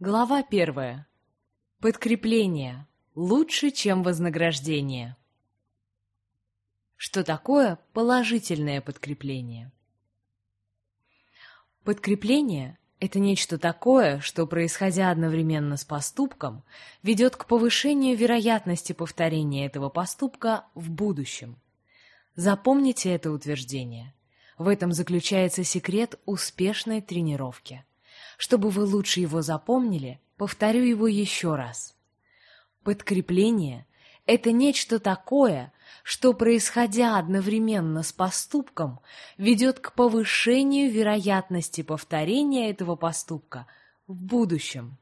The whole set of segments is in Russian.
Глава первая. Подкрепление. Лучше, чем вознаграждение. Что такое положительное подкрепление? Подкрепление – это нечто такое, что, происходя одновременно с поступком, ведет к повышению вероятности повторения этого поступка в будущем. Запомните это утверждение. В этом заключается секрет успешной тренировки. Чтобы вы лучше его запомнили, повторю его еще раз. Подкрепление – это нечто такое, что, происходя одновременно с поступком, ведет к повышению вероятности повторения этого поступка в будущем.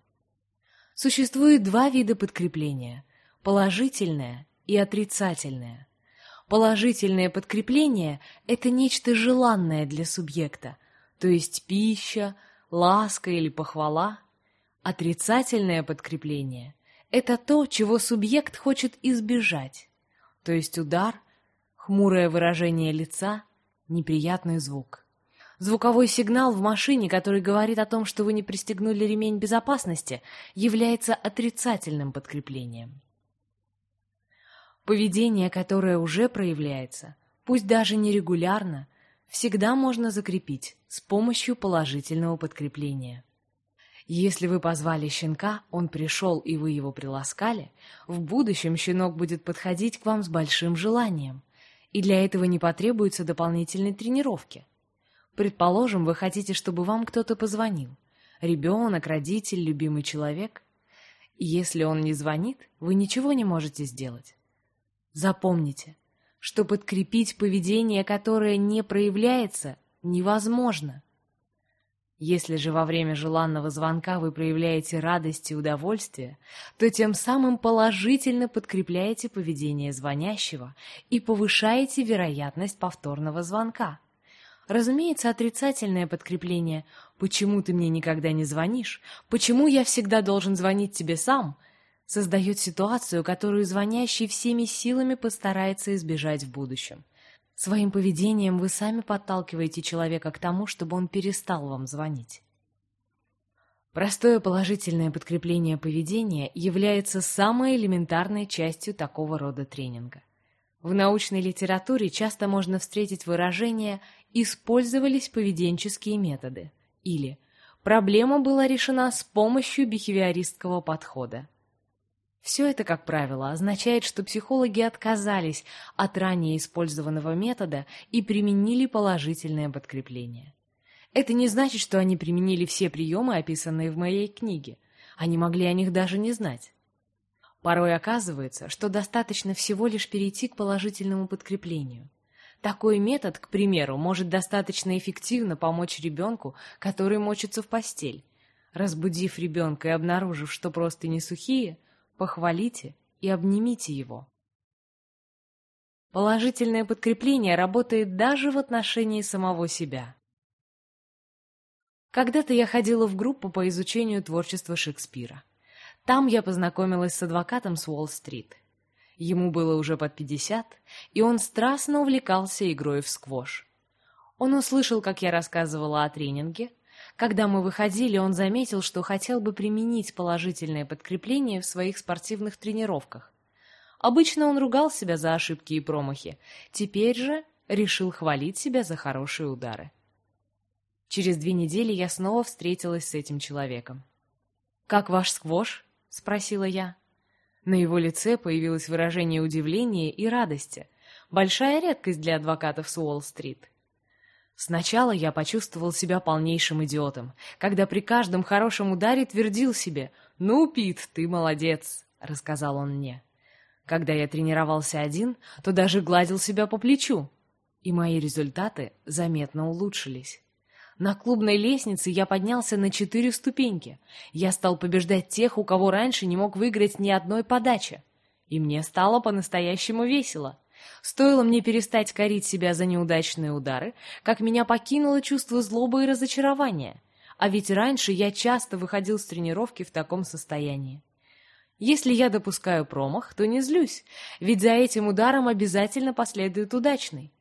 Существует два вида подкрепления – положительное и отрицательное. Положительное подкрепление – это нечто желанное для субъекта, то есть пища, ласка или похвала. Отрицательное подкрепление – это то, чего субъект хочет избежать, то есть удар, хмурое выражение лица, неприятный звук. Звуковой сигнал в машине, который говорит о том, что вы не пристегнули ремень безопасности, является отрицательным подкреплением. Поведение, которое уже проявляется, пусть даже нерегулярно, всегда можно закрепить с помощью положительного подкрепления. Если вы позвали щенка, он пришел и вы его приласкали, в будущем щенок будет подходить к вам с большим желанием, и для этого не потребуется дополнительной тренировки. Предположим, вы хотите, чтобы вам кто-то позвонил. Ребенок, родитель, любимый человек. Если он не звонит, вы ничего не можете сделать. Запомните, что подкрепить поведение, которое не проявляется, невозможно. Если же во время желанного звонка вы проявляете радость и удовольствие, то тем самым положительно подкрепляете поведение звонящего и повышаете вероятность повторного звонка. Разумеется, отрицательное подкрепление «почему ты мне никогда не звонишь?», «почему я всегда должен звонить тебе сам?» Создает ситуацию, которую звонящий всеми силами постарается избежать в будущем. Своим поведением вы сами подталкиваете человека к тому, чтобы он перестал вам звонить. Простое положительное подкрепление поведения является самой элементарной частью такого рода тренинга. В научной литературе часто можно встретить выражение «использовались поведенческие методы» или «проблема была решена с помощью бихевиористского подхода». Все это, как правило, означает, что психологи отказались от ранее использованного метода и применили положительное подкрепление. Это не значит, что они применили все приемы, описанные в моей книге. Они могли о них даже не знать. Порой оказывается, что достаточно всего лишь перейти к положительному подкреплению. Такой метод, к примеру, может достаточно эффективно помочь ребенку, который мочится в постель. Разбудив ребенка и обнаружив, что просто не сухие – похвалите и обнимите его. Положительное подкрепление работает даже в отношении самого себя. Когда-то я ходила в группу по изучению творчества Шекспира. Там я познакомилась с адвокатом с Уолл-стрит. Ему было уже под пятьдесят, и он страстно увлекался игрой в сквош. Он услышал, как я рассказывала о тренинге, когда мы выходили, он заметил, что хотел бы применить положительное подкрепление в своих спортивных тренировках. Обычно он ругал себя за ошибки и промахи. Теперь же решил хвалить себя за хорошие удары. Через две недели я снова встретилась с этим человеком. «Как ваш сквош?» — спросила я. На его лице появилось выражение удивления и радости. Большая редкость для адвокатов с Уолл-стрит. Сначала я почувствовал себя полнейшим идиотом, когда при каждом хорошем ударе твердил себе «Ну, Пит, ты молодец», — рассказал он мне. Когда я тренировался один, то даже гладил себя по плечу, и мои результаты заметно улучшились. На клубной лестнице я поднялся на четыре ступеньки. Я стал побеждать тех, у кого раньше не мог выиграть ни одной подачи. И мне стало по-настоящему весело. Стоило мне перестать корить себя за неудачные удары, как меня покинуло чувство злобы и разочарования. А ведь раньше я часто выходил с тренировки в таком состоянии. Если я допускаю промах, то не злюсь, ведь за этим ударом обязательно последует удачный.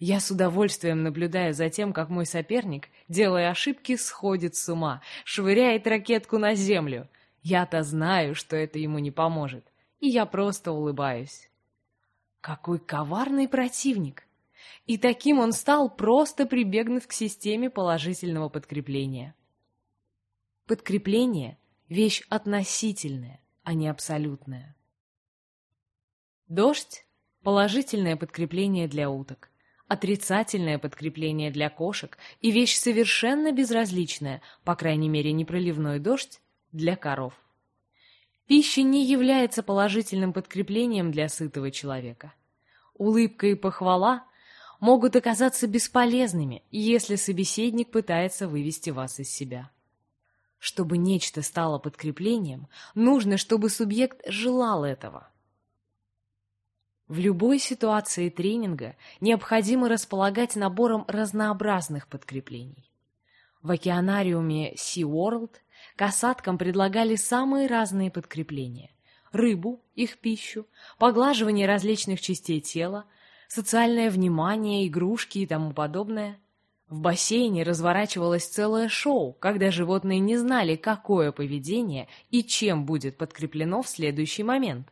Я с удовольствием наблюдаю за тем, как мой соперник, делая ошибки, сходит с ума, швыряет ракетку на землю. Я-то знаю, что это ему не поможет, и я просто улыбаюсь. Какой коварный противник! И таким он стал, просто прибегнув к системе положительного подкрепления. Подкрепление — вещь относительная, а не абсолютная. Дождь — положительное подкрепление для уток, отрицательное подкрепление для кошек и вещь совершенно безразличная, по крайней мере непроливной дождь, для коров. Пища не является положительным подкреплением для сытого человека. Улыбка и похвала могут оказаться бесполезными, если собеседник пытается вывести вас из себя. Чтобы нечто стало подкреплением, нужно, чтобы субъект желал этого. В любой ситуации тренинга необходимо располагать набором разнообразных подкреплений. В океанариуме SeaWorld касаткам предлагали самые разные подкрепления. Рыбу, их пищу, поглаживание различных частей тела, социальное внимание, игрушки и тому подобное. В бассейне разворачивалось целое шоу, когда животные не знали, какое поведение и чем будет подкреплено в следующий момент.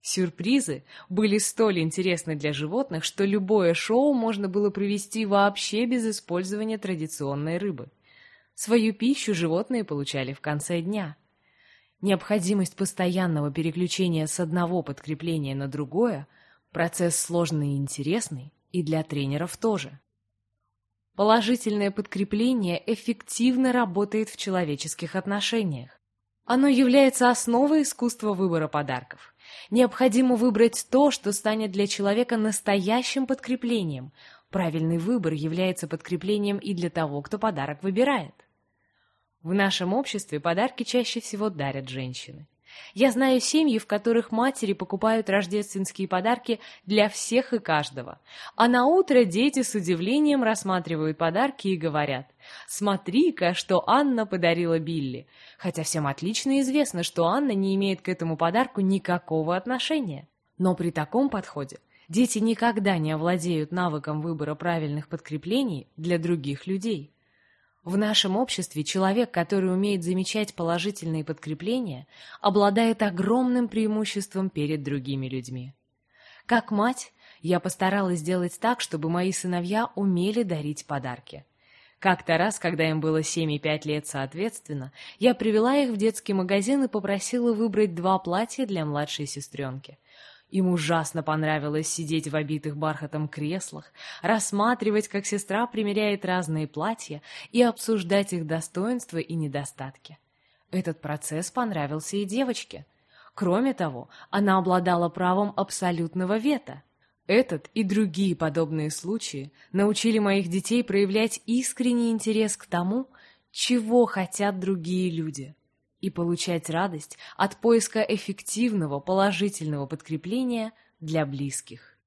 Сюрпризы были столь интересны для животных, что любое шоу можно было провести вообще без использования традиционной рыбы. Свою пищу животные получали в конце дня. Необходимость постоянного переключения с одного подкрепления на другое – процесс сложный и интересный, и для тренеров тоже. Положительное подкрепление эффективно работает в человеческих отношениях. Оно является основой искусства выбора подарков. Необходимо выбрать то, что станет для человека настоящим подкреплением. Правильный выбор является подкреплением и для того, кто подарок выбирает. В нашем обществе подарки чаще всего дарят женщины. Я знаю семьи, в которых матери покупают рождественские подарки для всех и каждого. А на утро дети с удивлением рассматривают подарки и говорят «Смотри-ка, что Анна подарила Билли». Хотя всем отлично известно, что Анна не имеет к этому подарку никакого отношения. Но при таком подходе дети никогда не овладеют навыком выбора правильных подкреплений для других людей. В нашем обществе человек, который умеет замечать положительные подкрепления, обладает огромным преимуществом перед другими людьми. Как мать, я постаралась сделать так, чтобы мои сыновья умели дарить подарки. Как-то раз, когда им было 7 и 5 лет соответственно, я привела их в детский магазин и попросила выбрать два платья для младшей сестренки. Им ужасно понравилось сидеть в обитых бархатом креслах, рассматривать, как сестра примеряет разные платья и обсуждать их достоинства и недостатки. Этот процесс понравился и девочке. Кроме того, она обладала правом абсолютного вето. Этот и другие подобные случаи научили моих детей проявлять искренний интерес к тому, чего хотят другие люди и получать радость от поиска эффективного положительного подкрепления для близких.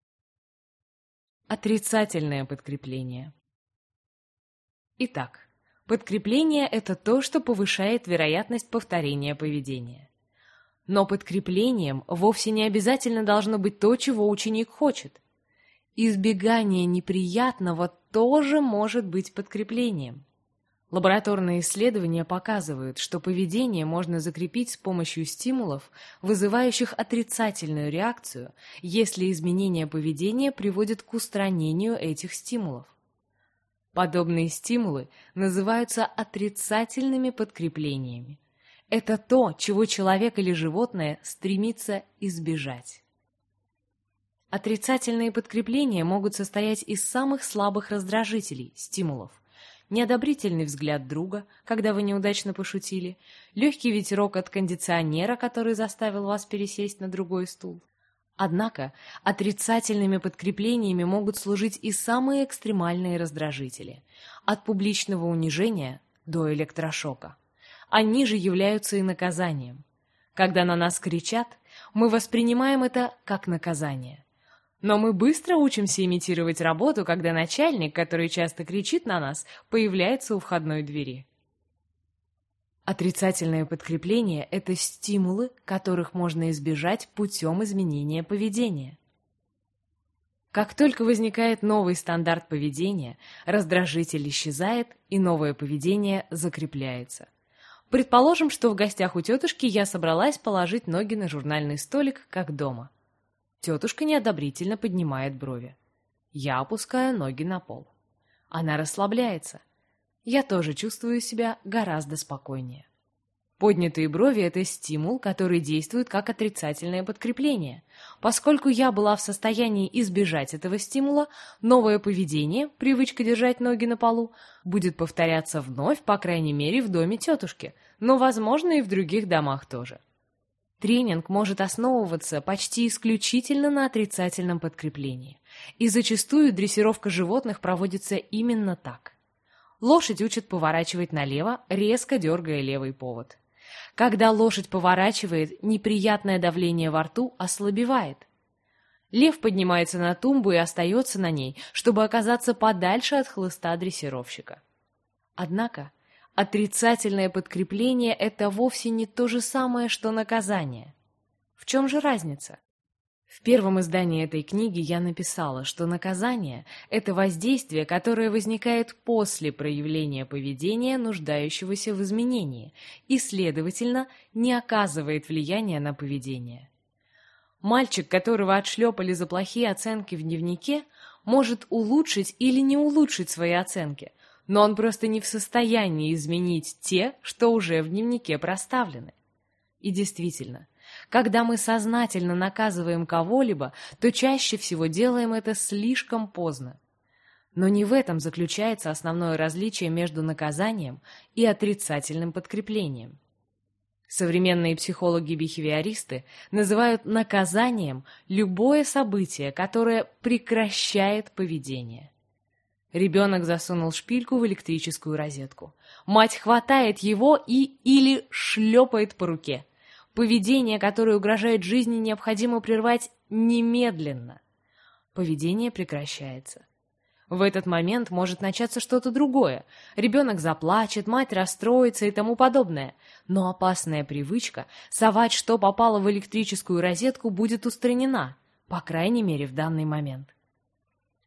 Отрицательное подкрепление. Итак, подкрепление – это то, что повышает вероятность повторения поведения. Но подкреплением вовсе не обязательно должно быть то, чего ученик хочет. Избегание неприятного тоже может быть подкреплением. Лабораторные исследования показывают, что поведение можно закрепить с помощью стимулов, вызывающих отрицательную реакцию, если изменение поведения приводит к устранению этих стимулов. Подобные стимулы называются отрицательными подкреплениями. Это то, чего человек или животное стремится избежать. Отрицательные подкрепления могут состоять из самых слабых раздражителей, стимулов, неодобрительный взгляд друга, когда вы неудачно пошутили, легкий ветерок от кондиционера, который заставил вас пересесть на другой стул. Однако отрицательными подкреплениями могут служить и самые экстремальные раздражители, от публичного унижения до электрошока. Они же являются и наказанием. Когда на нас кричат, мы воспринимаем это как наказание – но мы быстро учимся имитировать работу, когда начальник, который часто кричит на нас, появляется у входной двери. Отрицательное подкрепление – это стимулы, которых можно избежать путем изменения поведения. Как только возникает новый стандарт поведения, раздражитель исчезает, и новое поведение закрепляется. Предположим, что в гостях у тетушки я собралась положить ноги на журнальный столик, как дома. Тетушка неодобрительно поднимает брови. Я опускаю ноги на пол. Она расслабляется. Я тоже чувствую себя гораздо спокойнее. Поднятые брови – это стимул, который действует как отрицательное подкрепление. Поскольку я была в состоянии избежать этого стимула, новое поведение, привычка держать ноги на полу, будет повторяться вновь, по крайней мере, в доме тетушки, но, возможно, и в других домах тоже. Тренинг может основываться почти исключительно на отрицательном подкреплении. И зачастую дрессировка животных проводится именно так. Лошадь учат поворачивать налево, резко дергая левый повод. Когда лошадь поворачивает, неприятное давление во рту ослабевает. Лев поднимается на тумбу и остается на ней, чтобы оказаться подальше от хлыста дрессировщика. Однако отрицательное подкрепление – это вовсе не то же самое, что наказание. В чем же разница? В первом издании этой книги я написала, что наказание – это воздействие, которое возникает после проявления поведения, нуждающегося в изменении, и, следовательно, не оказывает влияния на поведение. Мальчик, которого отшлепали за плохие оценки в дневнике, может улучшить или не улучшить свои оценки, но он просто не в состоянии изменить те, что уже в дневнике проставлены. И действительно, когда мы сознательно наказываем кого-либо, то чаще всего делаем это слишком поздно. Но не в этом заключается основное различие между наказанием и отрицательным подкреплением. Современные психологи-бихевиористы называют наказанием любое событие, которое прекращает поведение. Ребенок засунул шпильку в электрическую розетку. Мать хватает его и или шлепает по руке. Поведение, которое угрожает жизни, необходимо прервать немедленно. Поведение прекращается. В этот момент может начаться что-то другое. Ребенок заплачет, мать расстроится и тому подобное. Но опасная привычка совать, что попало в электрическую розетку, будет устранена, по крайней мере, в данный момент.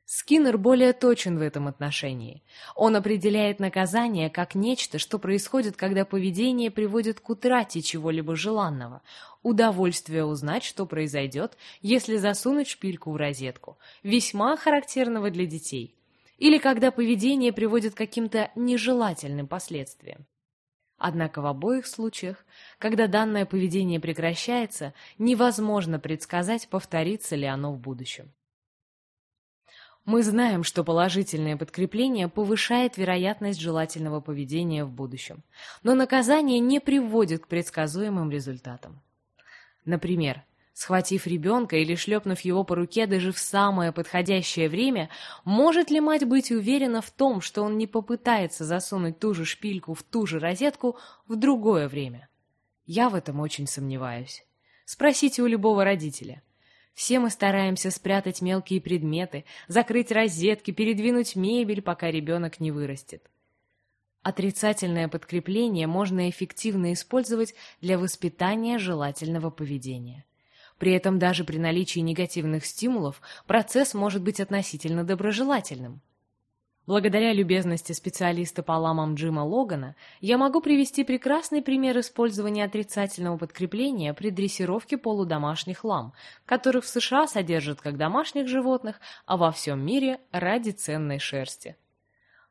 Скиннер более точен в этом отношении. Он определяет наказание как нечто, что происходит, когда поведение приводит к утрате чего-либо желанного, удовольствие узнать, что произойдет, если засунуть шпильку в розетку, весьма характерного для детей, или когда поведение приводит к каким-то нежелательным последствиям. Однако в обоих случаях, когда данное поведение прекращается, невозможно предсказать, повторится ли оно в будущем. Мы знаем, что положительное подкрепление повышает вероятность желательного поведения в будущем, но наказание не приводит к предсказуемым результатам. Например, схватив ребенка или шлепнув его по руке даже в самое подходящее время, может ли мать быть уверена в том, что он не попытается засунуть ту же шпильку в ту же розетку в другое время? Я в этом очень сомневаюсь. Спросите у любого родителя – все мы стараемся спрятать мелкие предметы, закрыть розетки, передвинуть мебель, пока ребенок не вырастет. Отрицательное подкрепление можно эффективно использовать для воспитания желательного поведения. При этом даже при наличии негативных стимулов процесс может быть относительно доброжелательным. Благодаря любезности специалиста по ламам Джима Логана я могу привести прекрасный пример использования отрицательного подкрепления при дрессировке полудомашних лам, которых в США содержат как домашних животных, а во всем мире ради ценной шерсти.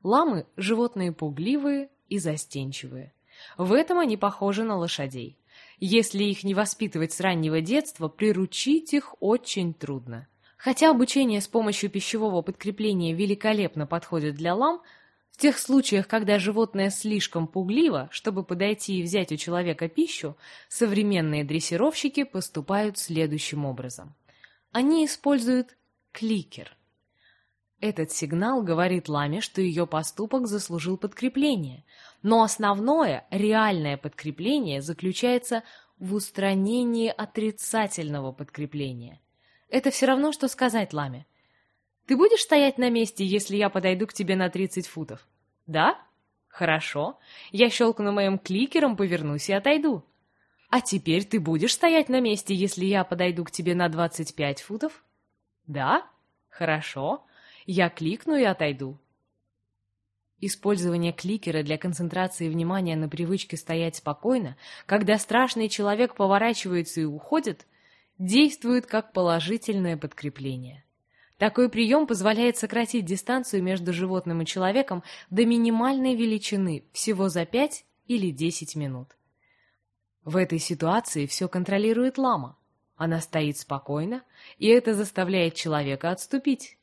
Ламы – животные пугливые и застенчивые. В этом они похожи на лошадей. Если их не воспитывать с раннего детства, приручить их очень трудно. Хотя обучение с помощью пищевого подкрепления великолепно подходит для лам, в тех случаях, когда животное слишком пугливо, чтобы подойти и взять у человека пищу, современные дрессировщики поступают следующим образом. Они используют кликер. Этот сигнал говорит ламе, что ее поступок заслужил подкрепление, но основное, реальное подкрепление заключается в устранении отрицательного подкрепления. Это все равно, что сказать Ламе. Ты будешь стоять на месте, если я подойду к тебе на 30 футов? Да? Хорошо. Я щелкну моим кликером, повернусь и отойду. А теперь ты будешь стоять на месте, если я подойду к тебе на 25 футов? Да? Хорошо, я кликну и отойду. Использование кликера для концентрации внимания на привычке стоять спокойно, когда страшный человек поворачивается и уходит, действует как положительное подкрепление. Такой прием позволяет сократить дистанцию между животным и человеком до минимальной величины всего за 5 или 10 минут. В этой ситуации все контролирует лама. Она стоит спокойно, и это заставляет человека отступить.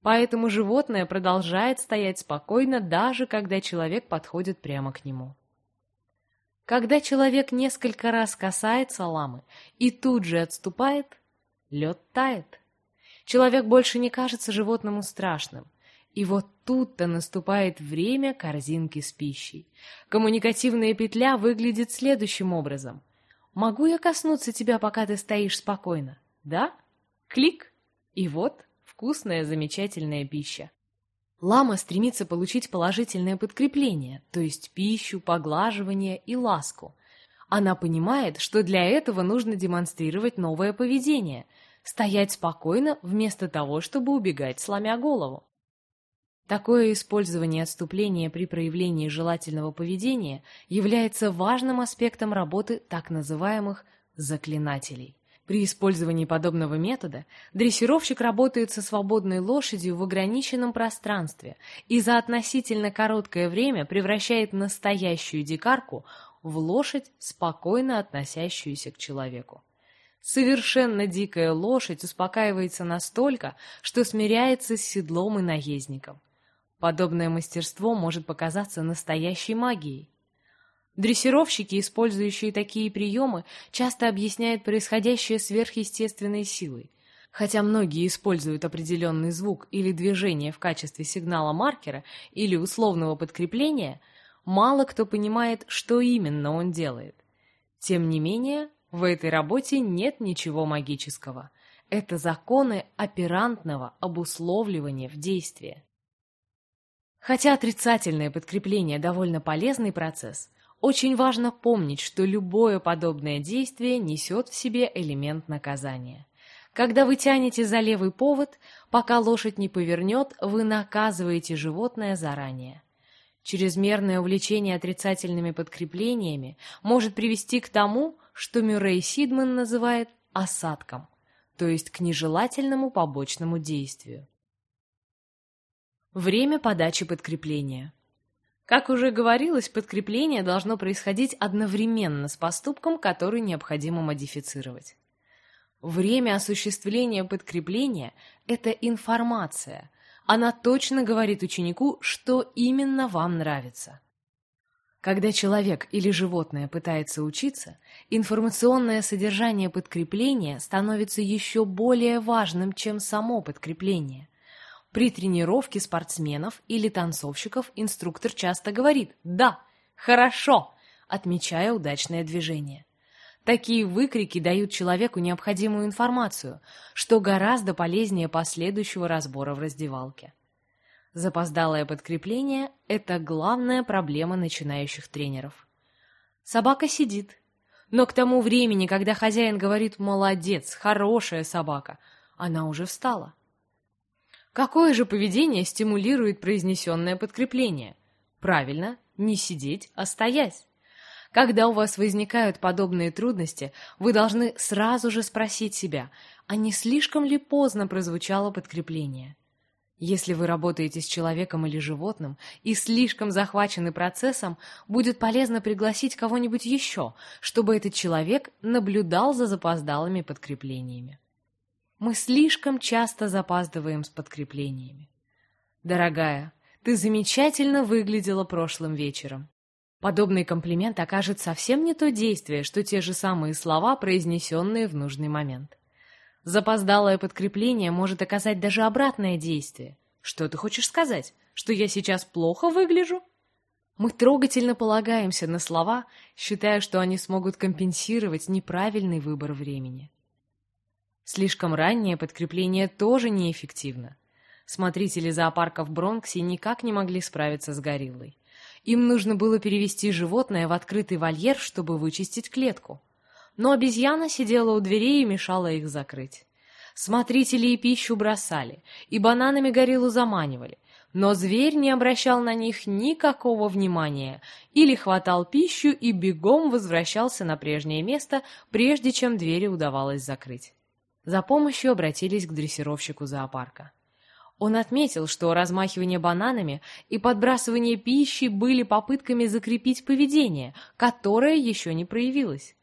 Поэтому животное продолжает стоять спокойно, даже когда человек подходит прямо к нему. Когда человек несколько раз касается ламы и тут же отступает, лед тает. Человек больше не кажется животному страшным. И вот тут-то наступает время корзинки с пищей. Коммуникативная петля выглядит следующим образом. «Могу я коснуться тебя, пока ты стоишь спокойно?» «Да?» Клик. И вот вкусная, замечательная пища. Лама стремится получить положительное подкрепление, то есть пищу, поглаживание и ласку. Она понимает, что для этого нужно демонстрировать новое поведение, стоять спокойно вместо того, чтобы убегать, сломя голову. Такое использование отступления при проявлении желательного поведения является важным аспектом работы так называемых заклинателей. При использовании подобного метода дрессировщик работает со свободной лошадью в ограниченном пространстве и за относительно короткое время превращает настоящую дикарку в лошадь, спокойно относящуюся к человеку. Совершенно дикая лошадь успокаивается настолько, что смиряется с седлом и наездником. Подобное мастерство может показаться настоящей магией. Дрессировщики, использующие такие приемы, часто объясняют происходящее сверхъестественной силой. Хотя многие используют определенный звук или движение в качестве сигнала маркера или условного подкрепления, мало кто понимает, что именно он делает. Тем не менее, в этой работе нет ничего магического. Это законы оперантного обусловливания в действии. Хотя отрицательное подкрепление довольно полезный процесс, очень важно помнить, что любое подобное действие несет в себе элемент наказания. Когда вы тянете за левый повод, пока лошадь не повернет, вы наказываете животное заранее. Чрезмерное увлечение отрицательными подкреплениями может привести к тому, что Мюррей Сидман называет осадком, то есть к нежелательному побочному действию. Время подачи подкрепления. Как уже говорилось, подкрепление должно происходить одновременно с поступком, который необходимо модифицировать. Время осуществления подкрепления – это информация. Она точно говорит ученику, что именно вам нравится. Когда человек или животное пытается учиться, информационное содержание подкрепления становится еще более важным, чем само подкрепление. При тренировке спортсменов или танцовщиков инструктор часто говорит «да», «хорошо», отмечая удачное движение. Такие выкрики дают человеку необходимую информацию, что гораздо полезнее последующего разбора в раздевалке. Запоздалое подкрепление – это главная проблема начинающих тренеров. Собака сидит, но к тому времени, когда хозяин говорит «молодец, хорошая собака», она уже встала. Какое же поведение стимулирует произнесенное подкрепление? Правильно, не сидеть, а стоять. Когда у вас возникают подобные трудности, вы должны сразу же спросить себя, а не слишком ли поздно прозвучало подкрепление? Если вы работаете с человеком или животным и слишком захвачены процессом, будет полезно пригласить кого-нибудь еще, чтобы этот человек наблюдал за запоздалыми подкреплениями. Мы слишком часто запаздываем с подкреплениями. Дорогая, ты замечательно выглядела прошлым вечером. Подобный комплимент окажет совсем не то действие, что те же самые слова, произнесенные в нужный момент. Запоздалое подкрепление может оказать даже обратное действие. Что ты хочешь сказать? Что я сейчас плохо выгляжу? Мы трогательно полагаемся на слова, считая, что они смогут компенсировать неправильный выбор времени. Слишком раннее подкрепление тоже неэффективно. Смотрители зоопарка в Бронксе никак не могли справиться с гориллой. Им нужно было перевести животное в открытый вольер, чтобы вычистить клетку. Но обезьяна сидела у дверей и мешала их закрыть. Смотрители и пищу бросали, и бананами гориллу заманивали, но зверь не обращал на них никакого внимания или хватал пищу и бегом возвращался на прежнее место, прежде чем двери удавалось закрыть. За помощью обратились к дрессировщику зоопарка. Он отметил, что размахивание бананами и подбрасывание пищи были попытками закрепить поведение, которое еще не проявилось.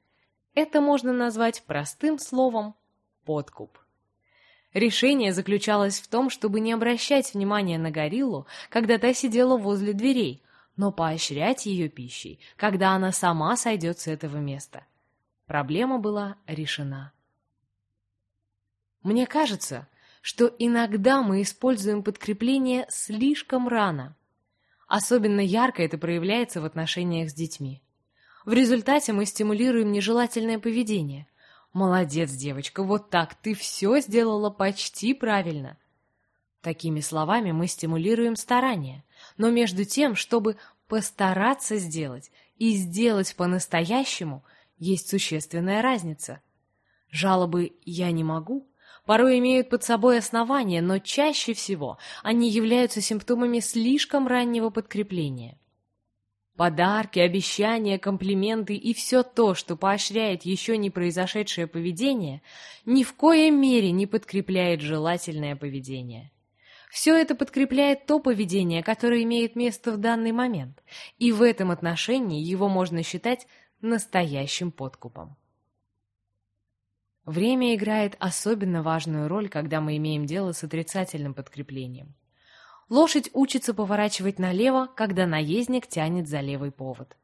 Это можно назвать простым словом «подкуп». Решение заключалось в том, чтобы не обращать внимания на гориллу, когда та сидела возле дверей, но поощрять ее пищей, когда она сама сойдет с этого места. Проблема была решена. Мне кажется, что иногда мы используем подкрепление слишком рано. Особенно ярко это проявляется в отношениях с детьми. В результате мы стимулируем нежелательное поведение – «Молодец, девочка, вот так, ты все сделала почти правильно». Такими словами мы стимулируем старание, но между тем, чтобы постараться сделать и сделать по-настоящему, есть существенная разница. Жалобы «я не могу» порой имеют под собой основания, но чаще всего они являются симптомами слишком раннего подкрепления. Подарки, обещания, комплименты и все то, что поощряет еще не произошедшее поведение, ни в коей мере не подкрепляет желательное поведение. Все это подкрепляет то поведение, которое имеет место в данный момент, и в этом отношении его можно считать настоящим подкупом. Время играет особенно важную роль, когда мы имеем дело с отрицательным подкреплением. Лошадь учится поворачивать налево, когда наездник тянет за левый повод.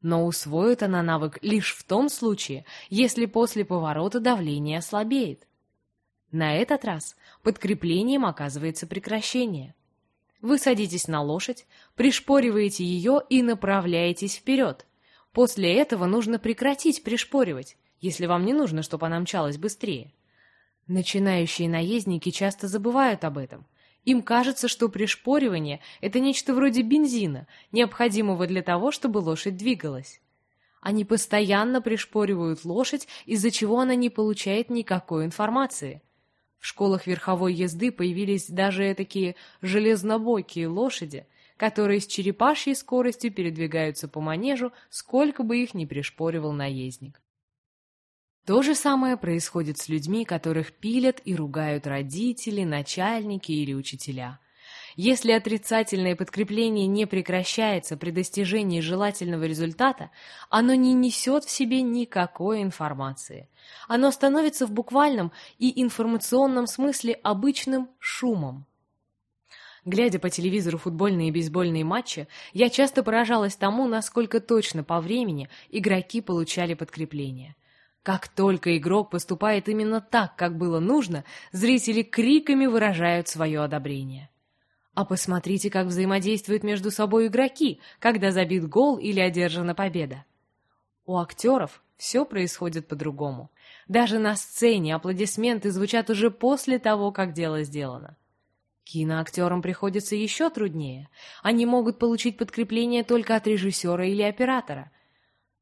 Но усвоит она навык лишь в том случае, если после поворота давление ослабеет. На этот раз подкреплением оказывается прекращение. Вы садитесь на лошадь, пришпориваете ее и направляетесь вперед. После этого нужно прекратить пришпоривать, если вам не нужно, чтобы она мчалась быстрее. Начинающие наездники часто забывают об этом им кажется, что пришпоривание – это нечто вроде бензина, необходимого для того, чтобы лошадь двигалась. Они постоянно пришпоривают лошадь, из-за чего она не получает никакой информации. В школах верховой езды появились даже такие железнобокие лошади, которые с черепашьей скоростью передвигаются по манежу, сколько бы их ни пришпоривал наездник. То же самое происходит с людьми, которых пилят и ругают родители, начальники или учителя. Если отрицательное подкрепление не прекращается при достижении желательного результата, оно не несет в себе никакой информации. Оно становится в буквальном и информационном смысле обычным шумом. Глядя по телевизору футбольные и бейсбольные матчи, я часто поражалась тому, насколько точно по времени игроки получали подкрепление. Как только игрок поступает именно так, как было нужно, зрители криками выражают свое одобрение. А посмотрите, как взаимодействуют между собой игроки, когда забит гол или одержана победа. У актеров все происходит по-другому. Даже на сцене аплодисменты звучат уже после того, как дело сделано. Киноактерам приходится еще труднее. Они могут получить подкрепление только от режиссера или оператора –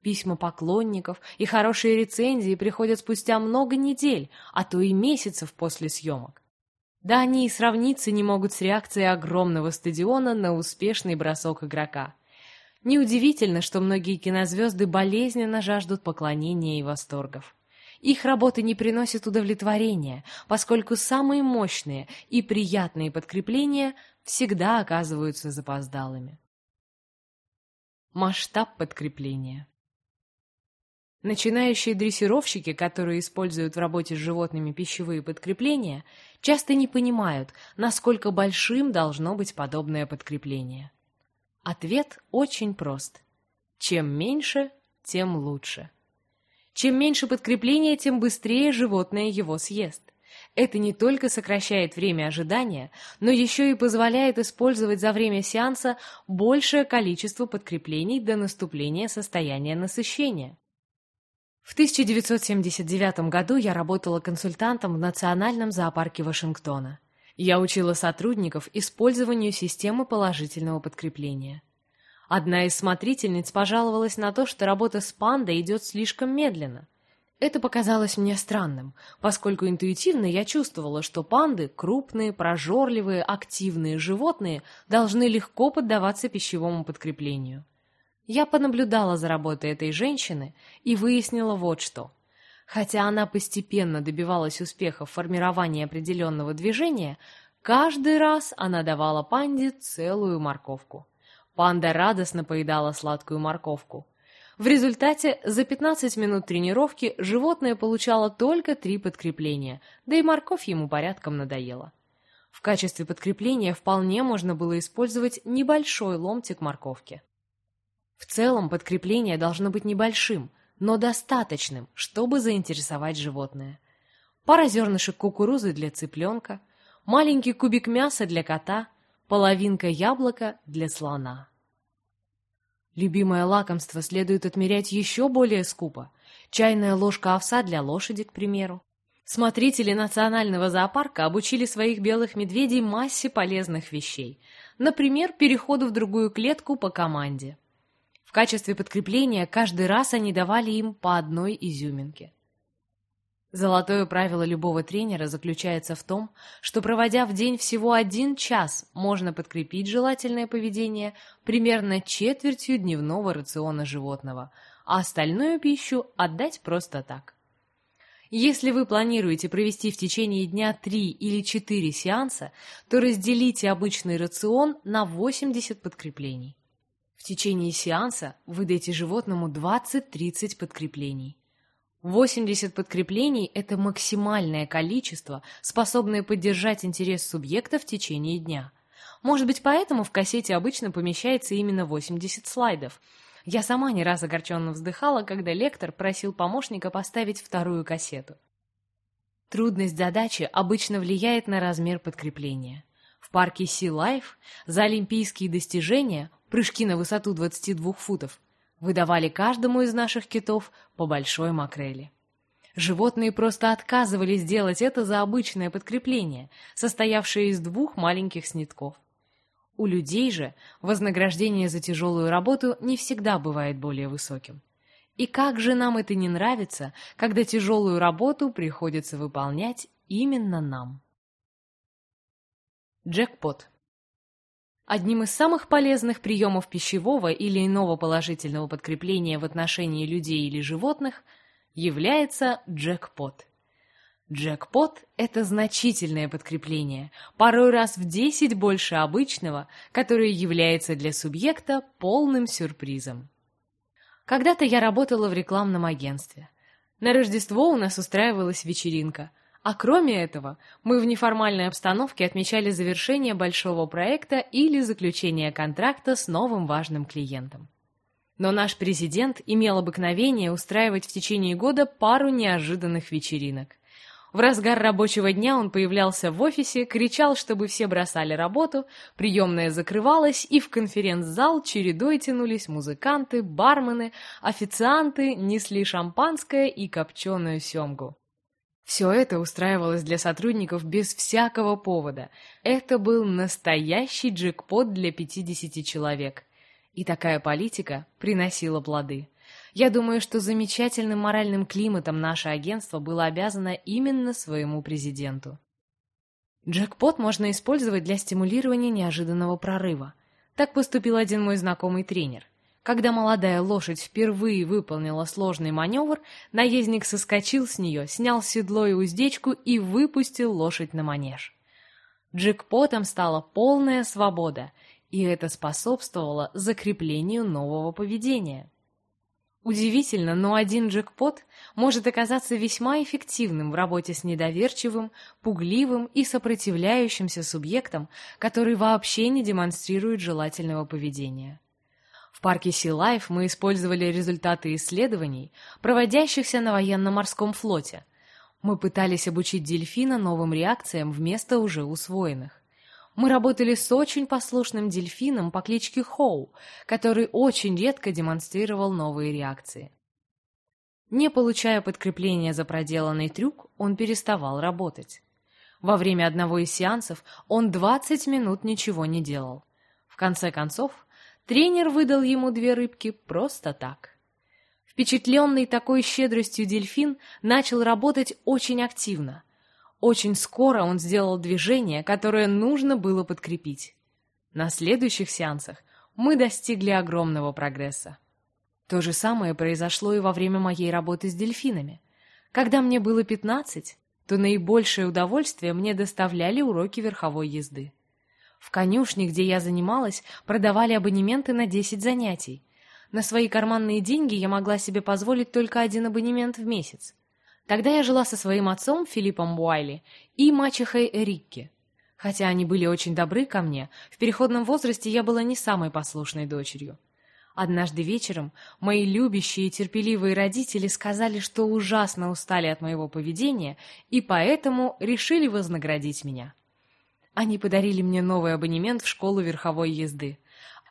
Письма поклонников и хорошие рецензии приходят спустя много недель, а то и месяцев после съемок. Да они и сравниться не могут с реакцией огромного стадиона на успешный бросок игрока. Неудивительно, что многие кинозвезды болезненно жаждут поклонения и восторгов. Их работы не приносят удовлетворения, поскольку самые мощные и приятные подкрепления всегда оказываются запоздалыми. Масштаб подкрепления Начинающие дрессировщики, которые используют в работе с животными пищевые подкрепления, часто не понимают, насколько большим должно быть подобное подкрепление. Ответ очень прост. Чем меньше, тем лучше. Чем меньше подкрепления, тем быстрее животное его съест. Это не только сокращает время ожидания, но еще и позволяет использовать за время сеанса большее количество подкреплений до наступления состояния насыщения. В 1979 году я работала консультантом в Национальном зоопарке Вашингтона. Я учила сотрудников использованию системы положительного подкрепления. Одна из смотрительниц пожаловалась на то, что работа с пандой идет слишком медленно. Это показалось мне странным, поскольку интуитивно я чувствовала, что панды, крупные, прожорливые, активные животные, должны легко поддаваться пищевому подкреплению. Я понаблюдала за работой этой женщины и выяснила вот что. Хотя она постепенно добивалась успеха в формировании определенного движения, каждый раз она давала панде целую морковку. Панда радостно поедала сладкую морковку. В результате за 15 минут тренировки животное получало только три подкрепления, да и морковь ему порядком надоела. В качестве подкрепления вполне можно было использовать небольшой ломтик морковки. В целом подкрепление должно быть небольшим, но достаточным, чтобы заинтересовать животное. Пара зернышек кукурузы для цыпленка, маленький кубик мяса для кота, половинка яблока для слона. Любимое лакомство следует отмерять еще более скупо. Чайная ложка овса для лошади, к примеру. Смотрители национального зоопарка обучили своих белых медведей массе полезных вещей. Например, переходу в другую клетку по команде. В качестве подкрепления каждый раз они давали им по одной изюминке. Золотое правило любого тренера заключается в том, что проводя в день всего один час, можно подкрепить желательное поведение примерно четвертью дневного рациона животного, а остальную пищу отдать просто так. Если вы планируете провести в течение дня 3 или 4 сеанса, то разделите обычный рацион на 80 подкреплений. В течение сеанса выдайте животному 20-30 подкреплений. 80 подкреплений – это максимальное количество, способное поддержать интерес субъекта в течение дня. Может быть, поэтому в кассете обычно помещается именно 80 слайдов. Я сама не раз огорченно вздыхала, когда лектор просил помощника поставить вторую кассету. Трудность задачи обычно влияет на размер подкрепления. В парке Sea Life за олимпийские достижения прыжки на высоту 22 футов, выдавали каждому из наших китов по большой макрели. Животные просто отказывались делать это за обычное подкрепление, состоявшее из двух маленьких снитков. У людей же вознаграждение за тяжелую работу не всегда бывает более высоким. И как же нам это не нравится, когда тяжелую работу приходится выполнять именно нам? Джекпот Одним из самых полезных приемов пищевого или иного положительного подкрепления в отношении людей или животных является джекпот. Джекпот – это значительное подкрепление, порой раз в 10 больше обычного, которое является для субъекта полным сюрпризом. Когда-то я работала в рекламном агентстве. На Рождество у нас устраивалась вечеринка, а кроме этого, мы в неформальной обстановке отмечали завершение большого проекта или заключение контракта с новым важным клиентом. Но наш президент имел обыкновение устраивать в течение года пару неожиданных вечеринок. В разгар рабочего дня он появлялся в офисе, кричал, чтобы все бросали работу, приемная закрывалась, и в конференц-зал чередой тянулись музыканты, бармены, официанты, несли шампанское и копченую семгу. Все это устраивалось для сотрудников без всякого повода. Это был настоящий джекпот для 50 человек. И такая политика приносила плоды. Я думаю, что замечательным моральным климатом наше агентство было обязано именно своему президенту. Джекпот можно использовать для стимулирования неожиданного прорыва. Так поступил один мой знакомый тренер. Когда молодая лошадь впервые выполнила сложный маневр, наездник соскочил с нее, снял седло и уздечку и выпустил лошадь на манеж. Джекпотом стала полная свобода, и это способствовало закреплению нового поведения. Удивительно, но один джекпот может оказаться весьма эффективным в работе с недоверчивым, пугливым и сопротивляющимся субъектом, который вообще не демонстрирует желательного поведения. В парке Sea Life мы использовали результаты исследований, проводящихся на военно-морском флоте. Мы пытались обучить дельфина новым реакциям вместо уже усвоенных. Мы работали с очень послушным дельфином по кличке Хоу, который очень редко демонстрировал новые реакции. Не получая подкрепления за проделанный трюк, он переставал работать. Во время одного из сеансов он 20 минут ничего не делал. В конце концов, Тренер выдал ему две рыбки просто так. Впечатленный такой щедростью дельфин начал работать очень активно. Очень скоро он сделал движение, которое нужно было подкрепить. На следующих сеансах мы достигли огромного прогресса. То же самое произошло и во время моей работы с дельфинами. Когда мне было 15, то наибольшее удовольствие мне доставляли уроки верховой езды. В конюшне, где я занималась, продавали абонементы на 10 занятий. На свои карманные деньги я могла себе позволить только один абонемент в месяц. Тогда я жила со своим отцом Филиппом Буайли и мачехой Рикки. Хотя они были очень добры ко мне, в переходном возрасте я была не самой послушной дочерью. Однажды вечером мои любящие и терпеливые родители сказали, что ужасно устали от моего поведения и поэтому решили вознаградить меня. Они подарили мне новый абонемент в школу верховой езды.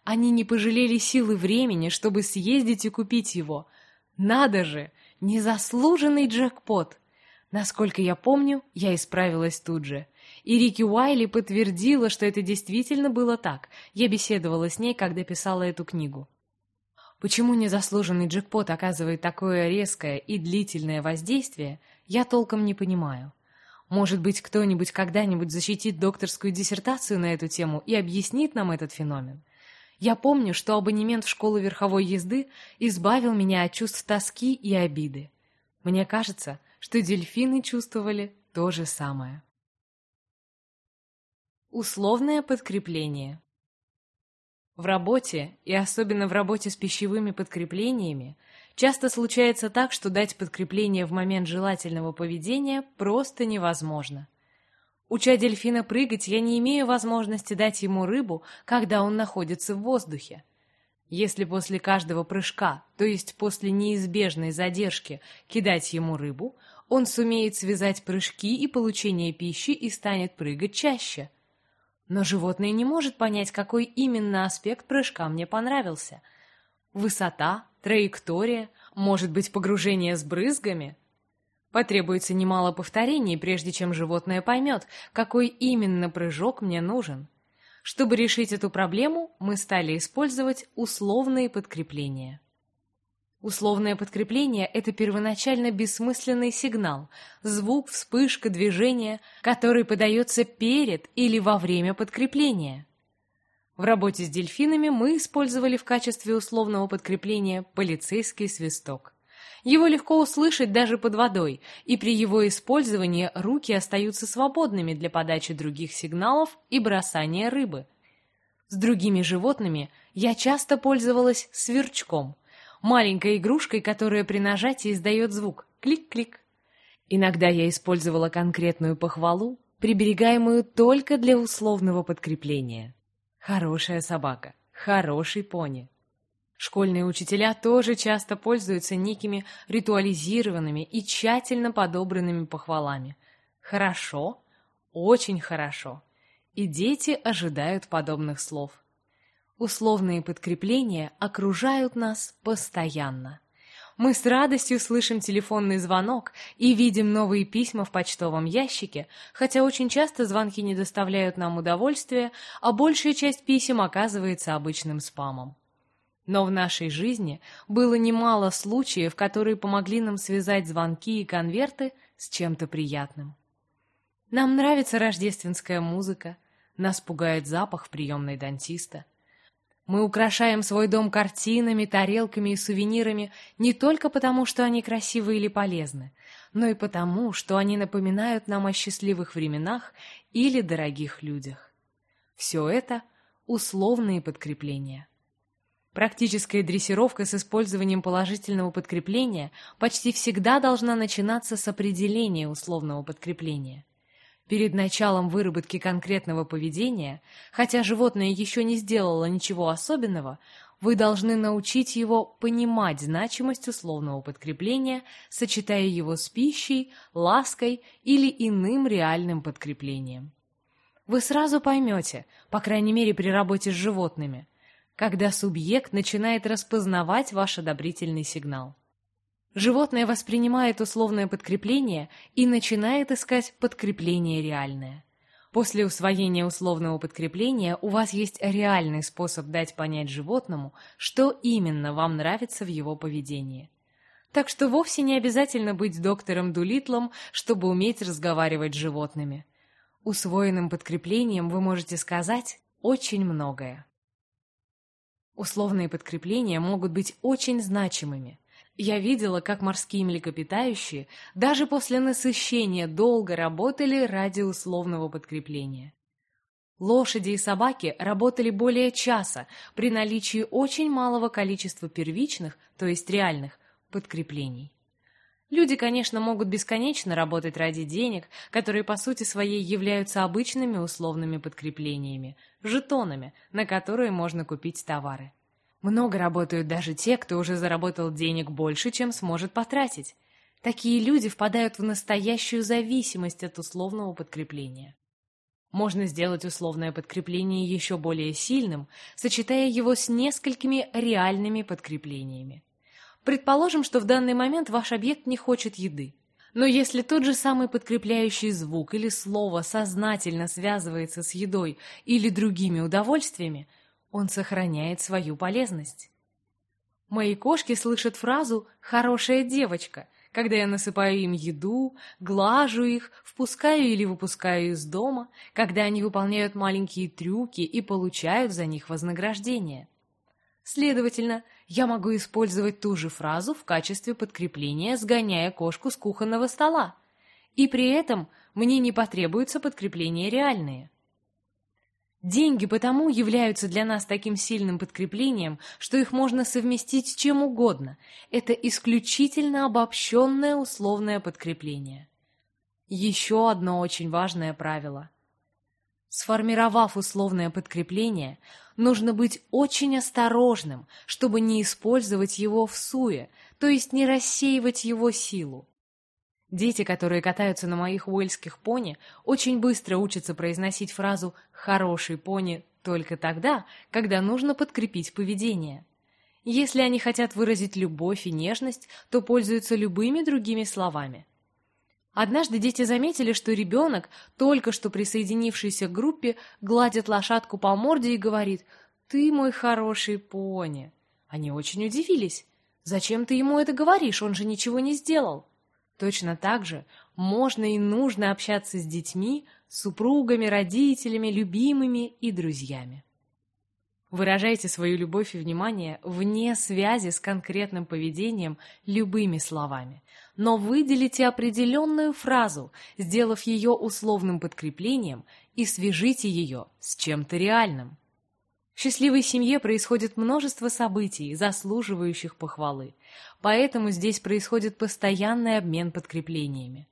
Они не пожалели сил и времени, чтобы съездить и купить его. Надо же! Незаслуженный джекпот! Насколько я помню, я исправилась тут же. И Рики Уайли подтвердила, что это действительно было так. Я беседовала с ней, когда писала эту книгу. Почему незаслуженный джекпот оказывает такое резкое и длительное воздействие, я толком не понимаю. Может быть, кто-нибудь когда-нибудь защитит докторскую диссертацию на эту тему и объяснит нам этот феномен. Я помню, что абонемент в школу верховой езды избавил меня от чувств тоски и обиды. Мне кажется, что дельфины чувствовали то же самое. Условное подкрепление В работе, и особенно в работе с пищевыми подкреплениями, часто случается так, что дать подкрепление в момент желательного поведения просто невозможно – Уча дельфина прыгать, я не имею возможности дать ему рыбу, когда он находится в воздухе. Если после каждого прыжка, то есть после неизбежной задержки, кидать ему рыбу, он сумеет связать прыжки и получение пищи и станет прыгать чаще. Но животное не может понять, какой именно аспект прыжка мне понравился. Высота, траектория, может быть, погружение с брызгами — Потребуется немало повторений, прежде чем животное поймет, какой именно прыжок мне нужен. Чтобы решить эту проблему, мы стали использовать условные подкрепления. Условное подкрепление — это первоначально бессмысленный сигнал, звук, вспышка, движение, который подается перед или во время подкрепления. В работе с дельфинами мы использовали в качестве условного подкрепления полицейский свисток. Его легко услышать даже под водой, и при его использовании руки остаются свободными для подачи других сигналов и бросания рыбы. С другими животными я часто пользовалась сверчком, маленькой игрушкой, которая при нажатии издает звук «клик-клик». Иногда я использовала конкретную похвалу, приберегаемую только для условного подкрепления. Хорошая собака, хороший пони. Школьные учителя тоже часто пользуются некими ритуализированными и тщательно подобранными похвалами. Хорошо, очень хорошо. И дети ожидают подобных слов. Условные подкрепления окружают нас постоянно. Мы с радостью слышим телефонный звонок и видим новые письма в почтовом ящике, хотя очень часто звонки не доставляют нам удовольствия, а большая часть писем оказывается обычным спамом. Но в нашей жизни было немало случаев, которые помогли нам связать звонки и конверты с чем-то приятным. Нам нравится рождественская музыка, нас пугает запах в приемной дантиста. Мы украшаем свой дом картинами, тарелками и сувенирами не только потому, что они красивы или полезны, но и потому, что они напоминают нам о счастливых временах или дорогих людях. Все это — условные подкрепления. Практическая дрессировка с использованием положительного подкрепления почти всегда должна начинаться с определения условного подкрепления. Перед началом выработки конкретного поведения, хотя животное еще не сделало ничего особенного, вы должны научить его понимать значимость условного подкрепления, сочетая его с пищей, лаской или иным реальным подкреплением. Вы сразу поймете, по крайней мере при работе с животными – когда субъект начинает распознавать ваш одобрительный сигнал. Животное воспринимает условное подкрепление и начинает искать подкрепление реальное. После усвоения условного подкрепления у вас есть реальный способ дать понять животному, что именно вам нравится в его поведении. Так что вовсе не обязательно быть доктором Дулитлом, чтобы уметь разговаривать с животными. Усвоенным подкреплением вы можете сказать очень многое. Условные подкрепления могут быть очень значимыми. Я видела, как морские млекопитающие даже после насыщения долго работали ради условного подкрепления. Лошади и собаки работали более часа при наличии очень малого количества первичных, то есть реальных, подкреплений. Люди, конечно, могут бесконечно работать ради денег, которые по сути своей являются обычными условными подкреплениями, жетонами, на которые можно купить товары. Много работают даже те, кто уже заработал денег больше, чем сможет потратить. Такие люди впадают в настоящую зависимость от условного подкрепления. Можно сделать условное подкрепление еще более сильным, сочетая его с несколькими реальными подкреплениями. Предположим, что в данный момент ваш объект не хочет еды. Но если тот же самый подкрепляющий звук или слово сознательно связывается с едой или другими удовольствиями, он сохраняет свою полезность. Мои кошки слышат фразу «хорошая девочка», когда я насыпаю им еду, глажу их, впускаю или выпускаю из дома, когда они выполняют маленькие трюки и получают за них вознаграждение. Следовательно, я могу использовать ту же фразу в качестве подкрепления, сгоняя кошку с кухонного стола. И при этом мне не потребуются подкрепления реальные. Деньги потому являются для нас таким сильным подкреплением, что их можно совместить с чем угодно. Это исключительно обобщенное условное подкрепление. Еще одно очень важное правило. Сформировав условное подкрепление, нужно быть очень осторожным, чтобы не использовать его в суе, то есть не рассеивать его силу. Дети, которые катаются на моих уэльских пони, очень быстро учатся произносить фразу «хороший пони» только тогда, когда нужно подкрепить поведение. Если они хотят выразить любовь и нежность, то пользуются любыми другими словами. Однажды дети заметили, что ребенок, только что присоединившийся к группе, гладит лошадку по морде и говорит «Ты мой хороший пони». Они очень удивились. «Зачем ты ему это говоришь? Он же ничего не сделал». Точно так же можно и нужно общаться с детьми, супругами, родителями, любимыми и друзьями. Выражайте свою любовь и внимание вне связи с конкретным поведением любыми словами, но выделите определенную фразу, сделав ее условным подкреплением и свяжите ее с чем-то реальным. В счастливой семье происходит множество событий, заслуживающих похвалы, поэтому здесь происходит постоянный обмен подкреплениями.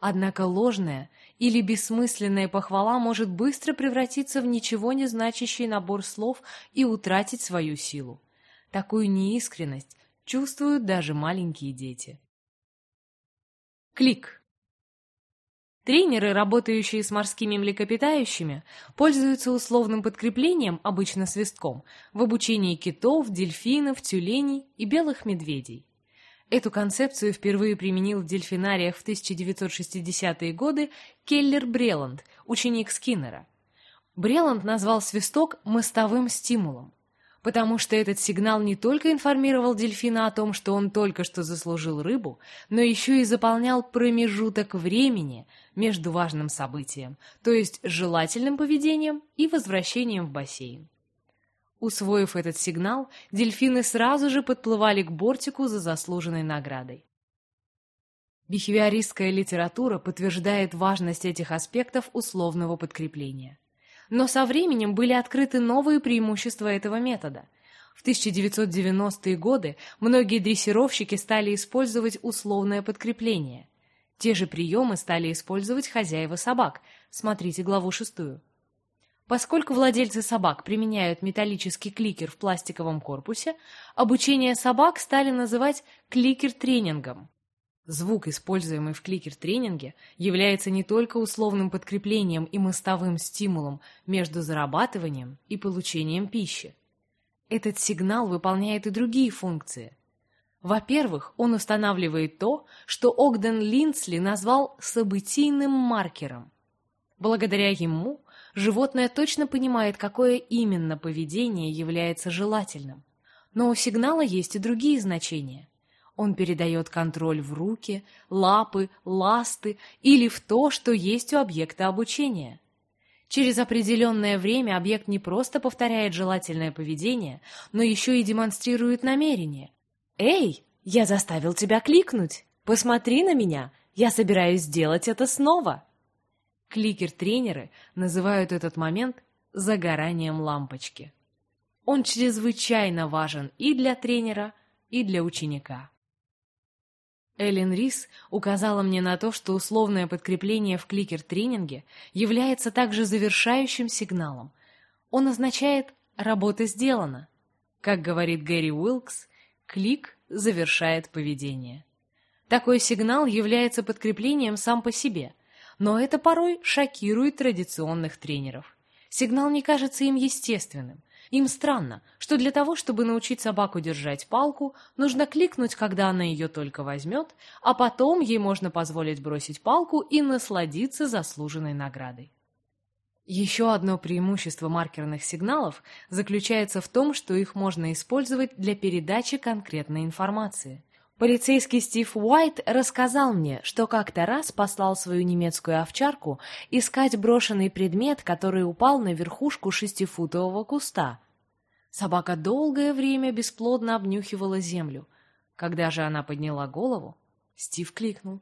Однако ложная или бессмысленная похвала может быстро превратиться в ничего не значащий набор слов и утратить свою силу. Такую неискренность чувствуют даже маленькие дети. Клик. Тренеры, работающие с морскими млекопитающими, пользуются условным подкреплением, обычно свистком, в обучении китов, дельфинов, тюленей и белых медведей. Эту концепцию впервые применил в дельфинариях в 1960-е годы Келлер Бреланд, ученик Скиннера. Бреланд назвал свисток «мостовым стимулом» потому что этот сигнал не только информировал дельфина о том, что он только что заслужил рыбу, но еще и заполнял промежуток времени между важным событием, то есть желательным поведением и возвращением в бассейн. Усвоив этот сигнал, дельфины сразу же подплывали к бортику за заслуженной наградой. Бихевиористская литература подтверждает важность этих аспектов условного подкрепления но со временем были открыты новые преимущества этого метода. В 1990-е годы многие дрессировщики стали использовать условное подкрепление. Те же приемы стали использовать хозяева собак. Смотрите главу шестую. Поскольку владельцы собак применяют металлический кликер в пластиковом корпусе, обучение собак стали называть кликер-тренингом. Звук, используемый в кликер-тренинге, является не только условным подкреплением и мостовым стимулом между зарабатыванием и получением пищи. Этот сигнал выполняет и другие функции. Во-первых, он устанавливает то, что Огден Линдсли назвал событийным маркером. Благодаря ему животное точно понимает, какое именно поведение является желательным. Но у сигнала есть и другие значения – Он передает контроль в руки, лапы, ласты или в то, что есть у объекта обучения. Через определенное время объект не просто повторяет желательное поведение, но еще и демонстрирует намерение. «Эй, я заставил тебя кликнуть! Посмотри на меня! Я собираюсь сделать это снова!» Кликер-тренеры называют этот момент загоранием лампочки. Он чрезвычайно важен и для тренера, и для ученика. Эллен Рис указала мне на то, что условное подкрепление в кликер-тренинге является также завершающим сигналом. Он означает «работа сделана». Как говорит Гэри Уилкс, клик завершает поведение. Такой сигнал является подкреплением сам по себе, но это порой шокирует традиционных тренеров. Сигнал не кажется им естественным, им странно, что для того, чтобы научить собаку держать палку, нужно кликнуть, когда она ее только возьмет, а потом ей можно позволить бросить палку и насладиться заслуженной наградой. Еще одно преимущество маркерных сигналов заключается в том, что их можно использовать для передачи конкретной информации. Полицейский Стив Уайт рассказал мне, что как-то раз послал свою немецкую овчарку искать брошенный предмет, который упал на верхушку шестифутового куста. Собака долгое время бесплодно обнюхивала землю. Когда же она подняла голову, Стив кликнул.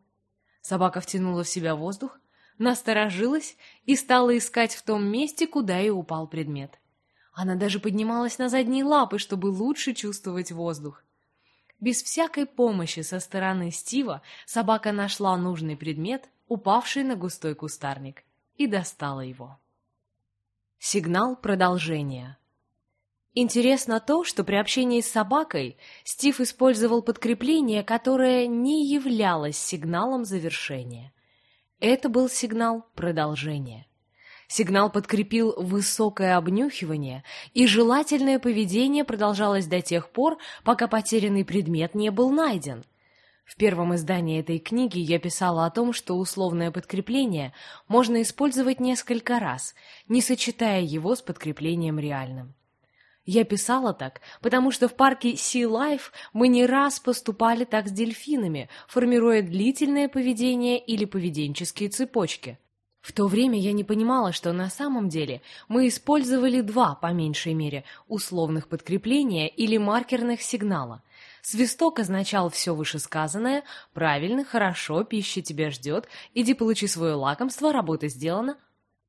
Собака втянула в себя воздух, насторожилась и стала искать в том месте, куда и упал предмет. Она даже поднималась на задние лапы, чтобы лучше чувствовать воздух. Без всякой помощи со стороны Стива собака нашла нужный предмет, упавший на густой кустарник, и достала его. Сигнал продолжения. Интересно то, что при общении с собакой Стив использовал подкрепление, которое не являлось сигналом завершения. Это был сигнал продолжения. Сигнал подкрепил высокое обнюхивание, и желательное поведение продолжалось до тех пор, пока потерянный предмет не был найден. В первом издании этой книги я писала о том, что условное подкрепление можно использовать несколько раз, не сочетая его с подкреплением реальным. Я писала так, потому что в парке Sea Life мы не раз поступали так с дельфинами, формируя длительное поведение или поведенческие цепочки. В то время я не понимала, что на самом деле мы использовали два, по меньшей мере, условных подкрепления или маркерных сигнала. Свисток означал все вышесказанное, правильно, хорошо, пища тебя ждет, иди получи свое лакомство, работа сделана.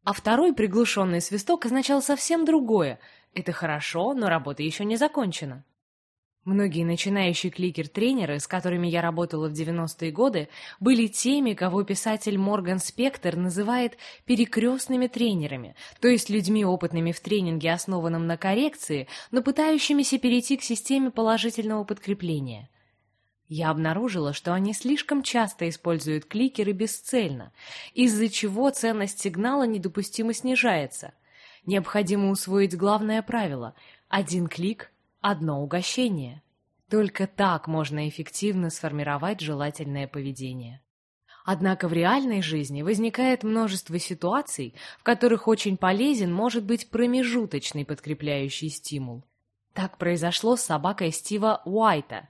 А второй приглушенный свисток означал совсем другое. Это хорошо, но работа еще не закончена. Многие начинающие кликер-тренеры, с которыми я работала в 90-е годы, были теми, кого писатель Морган Спектор называет перекрестными тренерами, то есть людьми, опытными в тренинге, основанном на коррекции, но пытающимися перейти к системе положительного подкрепления. Я обнаружила, что они слишком часто используют кликеры бесцельно, из-за чего ценность сигнала недопустимо снижается. Необходимо усвоить главное правило – один клик – одно угощение. Только так можно эффективно сформировать желательное поведение. Однако в реальной жизни возникает множество ситуаций, в которых очень полезен может быть промежуточный подкрепляющий стимул. Так произошло с собакой Стива Уайта.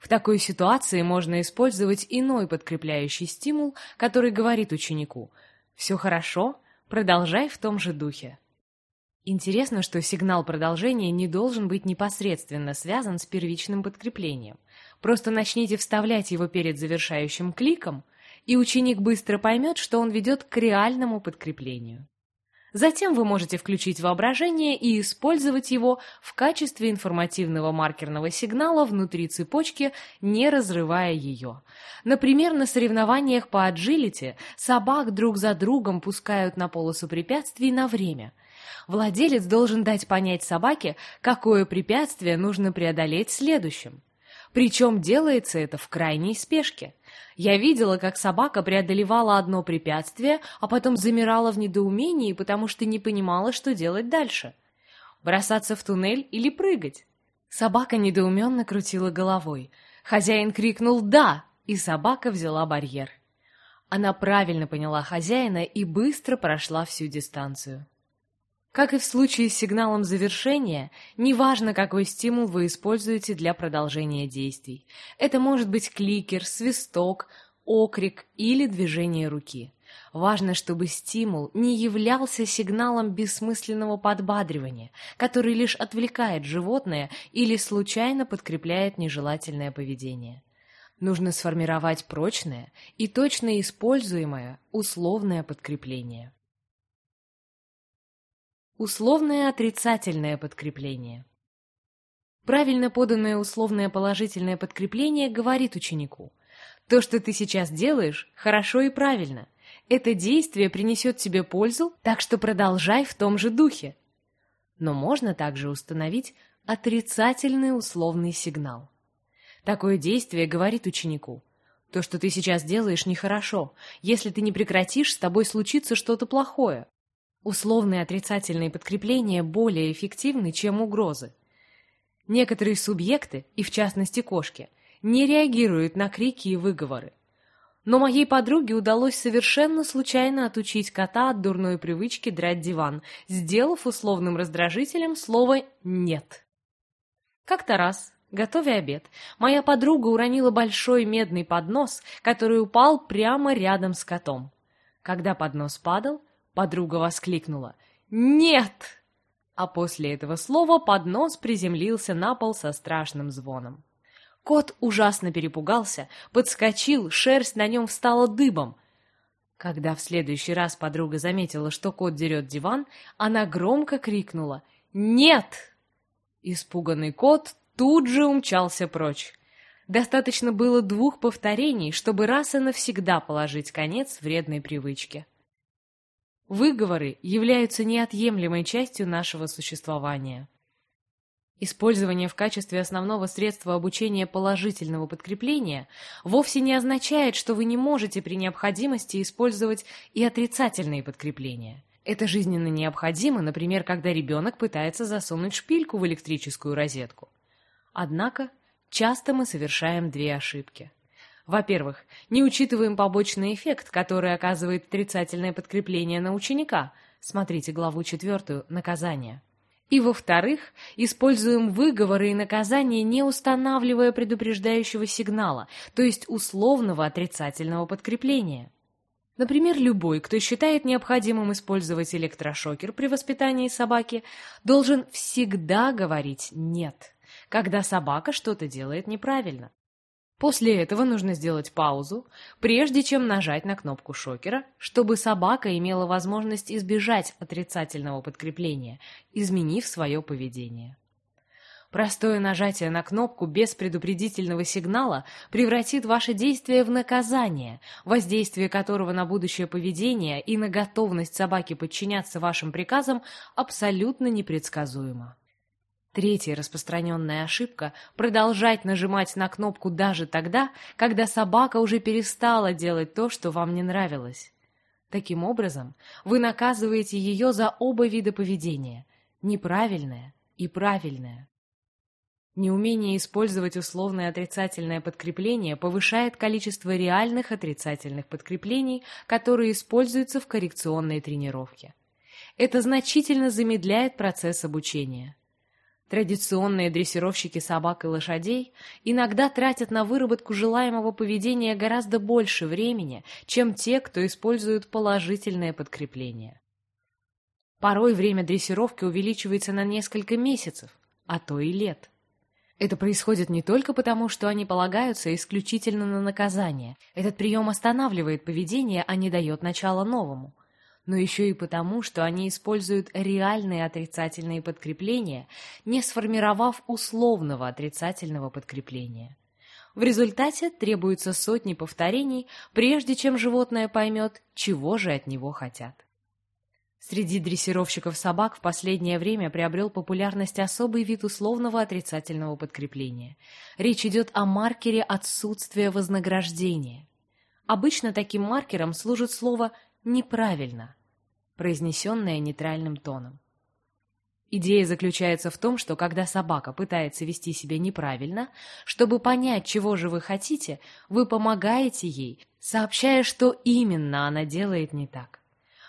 В такой ситуации можно использовать иной подкрепляющий стимул, который говорит ученику «Все хорошо, продолжай в том же духе». Интересно, что сигнал продолжения не должен быть непосредственно связан с первичным подкреплением. Просто начните вставлять его перед завершающим кликом, и ученик быстро поймет, что он ведет к реальному подкреплению. Затем вы можете включить воображение и использовать его в качестве информативного маркерного сигнала внутри цепочки, не разрывая ее. Например, на соревнованиях по аджилити собак друг за другом пускают на полосу препятствий на время – Владелец должен дать понять собаке, какое препятствие нужно преодолеть следующим. Причем делается это в крайней спешке. Я видела, как собака преодолевала одно препятствие, а потом замирала в недоумении, потому что не понимала, что делать дальше. Бросаться в туннель или прыгать? Собака недоуменно крутила головой. Хозяин крикнул «Да!» и собака взяла барьер. Она правильно поняла хозяина и быстро прошла всю дистанцию. Как и в случае с сигналом завершения, неважно, какой стимул вы используете для продолжения действий. Это может быть кликер, свисток, окрик или движение руки. Важно, чтобы стимул не являлся сигналом бессмысленного подбадривания, который лишь отвлекает животное или случайно подкрепляет нежелательное поведение. Нужно сформировать прочное и точно используемое условное подкрепление. Условное отрицательное подкрепление. Правильно поданное условное положительное подкрепление говорит ученику «То, что ты сейчас делаешь, хорошо и правильно. Это действие принесет тебе пользу, так что продолжай в том же духе». Но можно также установить отрицательный условный сигнал. Такое действие говорит ученику «То, что ты сейчас делаешь, нехорошо. Если ты не прекратишь, с тобой случится что-то плохое». Условные отрицательные подкрепления более эффективны, чем угрозы. Некоторые субъекты, и в частности кошки, не реагируют на крики и выговоры. Но моей подруге удалось совершенно случайно отучить кота от дурной привычки драть диван, сделав условным раздражителем слово «нет». Как-то раз, готовя обед, моя подруга уронила большой медный поднос, который упал прямо рядом с котом. Когда поднос падал, Подруга воскликнула «Нет!» А после этого слова поднос приземлился на пол со страшным звоном. Кот ужасно перепугался, подскочил, шерсть на нем встала дыбом. Когда в следующий раз подруга заметила, что кот дерет диван, она громко крикнула «Нет!». Испуганный кот тут же умчался прочь. Достаточно было двух повторений, чтобы раз и навсегда положить конец вредной привычке. Выговоры являются неотъемлемой частью нашего существования. Использование в качестве основного средства обучения положительного подкрепления вовсе не означает, что вы не можете при необходимости использовать и отрицательные подкрепления. Это жизненно необходимо, например, когда ребенок пытается засунуть шпильку в электрическую розетку. Однако часто мы совершаем две ошибки. Во-первых, не учитываем побочный эффект, который оказывает отрицательное подкрепление на ученика. Смотрите главу четвертую «Наказание». И, во-вторых, используем выговоры и наказания, не устанавливая предупреждающего сигнала, то есть условного отрицательного подкрепления. Например, любой, кто считает необходимым использовать электрошокер при воспитании собаки, должен всегда говорить «нет», когда собака что-то делает неправильно. После этого нужно сделать паузу, прежде чем нажать на кнопку шокера, чтобы собака имела возможность избежать отрицательного подкрепления, изменив свое поведение. Простое нажатие на кнопку без предупредительного сигнала превратит ваше действие в наказание, воздействие которого на будущее поведение и на готовность собаки подчиняться вашим приказам абсолютно непредсказуемо. Третья распространенная ошибка – продолжать нажимать на кнопку даже тогда, когда собака уже перестала делать то, что вам не нравилось. Таким образом, вы наказываете ее за оба вида поведения – неправильное и правильное. Неумение использовать условное отрицательное подкрепление повышает количество реальных отрицательных подкреплений, которые используются в коррекционной тренировке. Это значительно замедляет процесс обучения – Традиционные дрессировщики собак и лошадей иногда тратят на выработку желаемого поведения гораздо больше времени, чем те, кто использует положительное подкрепление. Порой время дрессировки увеличивается на несколько месяцев, а то и лет. Это происходит не только потому, что они полагаются исключительно на наказание. Этот прием останавливает поведение, а не дает начала новому но еще и потому, что они используют реальные отрицательные подкрепления, не сформировав условного отрицательного подкрепления. В результате требуется сотни повторений, прежде чем животное поймет, чего же от него хотят. Среди дрессировщиков собак в последнее время приобрел популярность особый вид условного отрицательного подкрепления. Речь идет о маркере отсутствия вознаграждения. Обычно таким маркером служит слово неправильно, произнесенное нейтральным тоном. Идея заключается в том, что когда собака пытается вести себя неправильно, чтобы понять, чего же вы хотите, вы помогаете ей, сообщая, что именно она делает не так.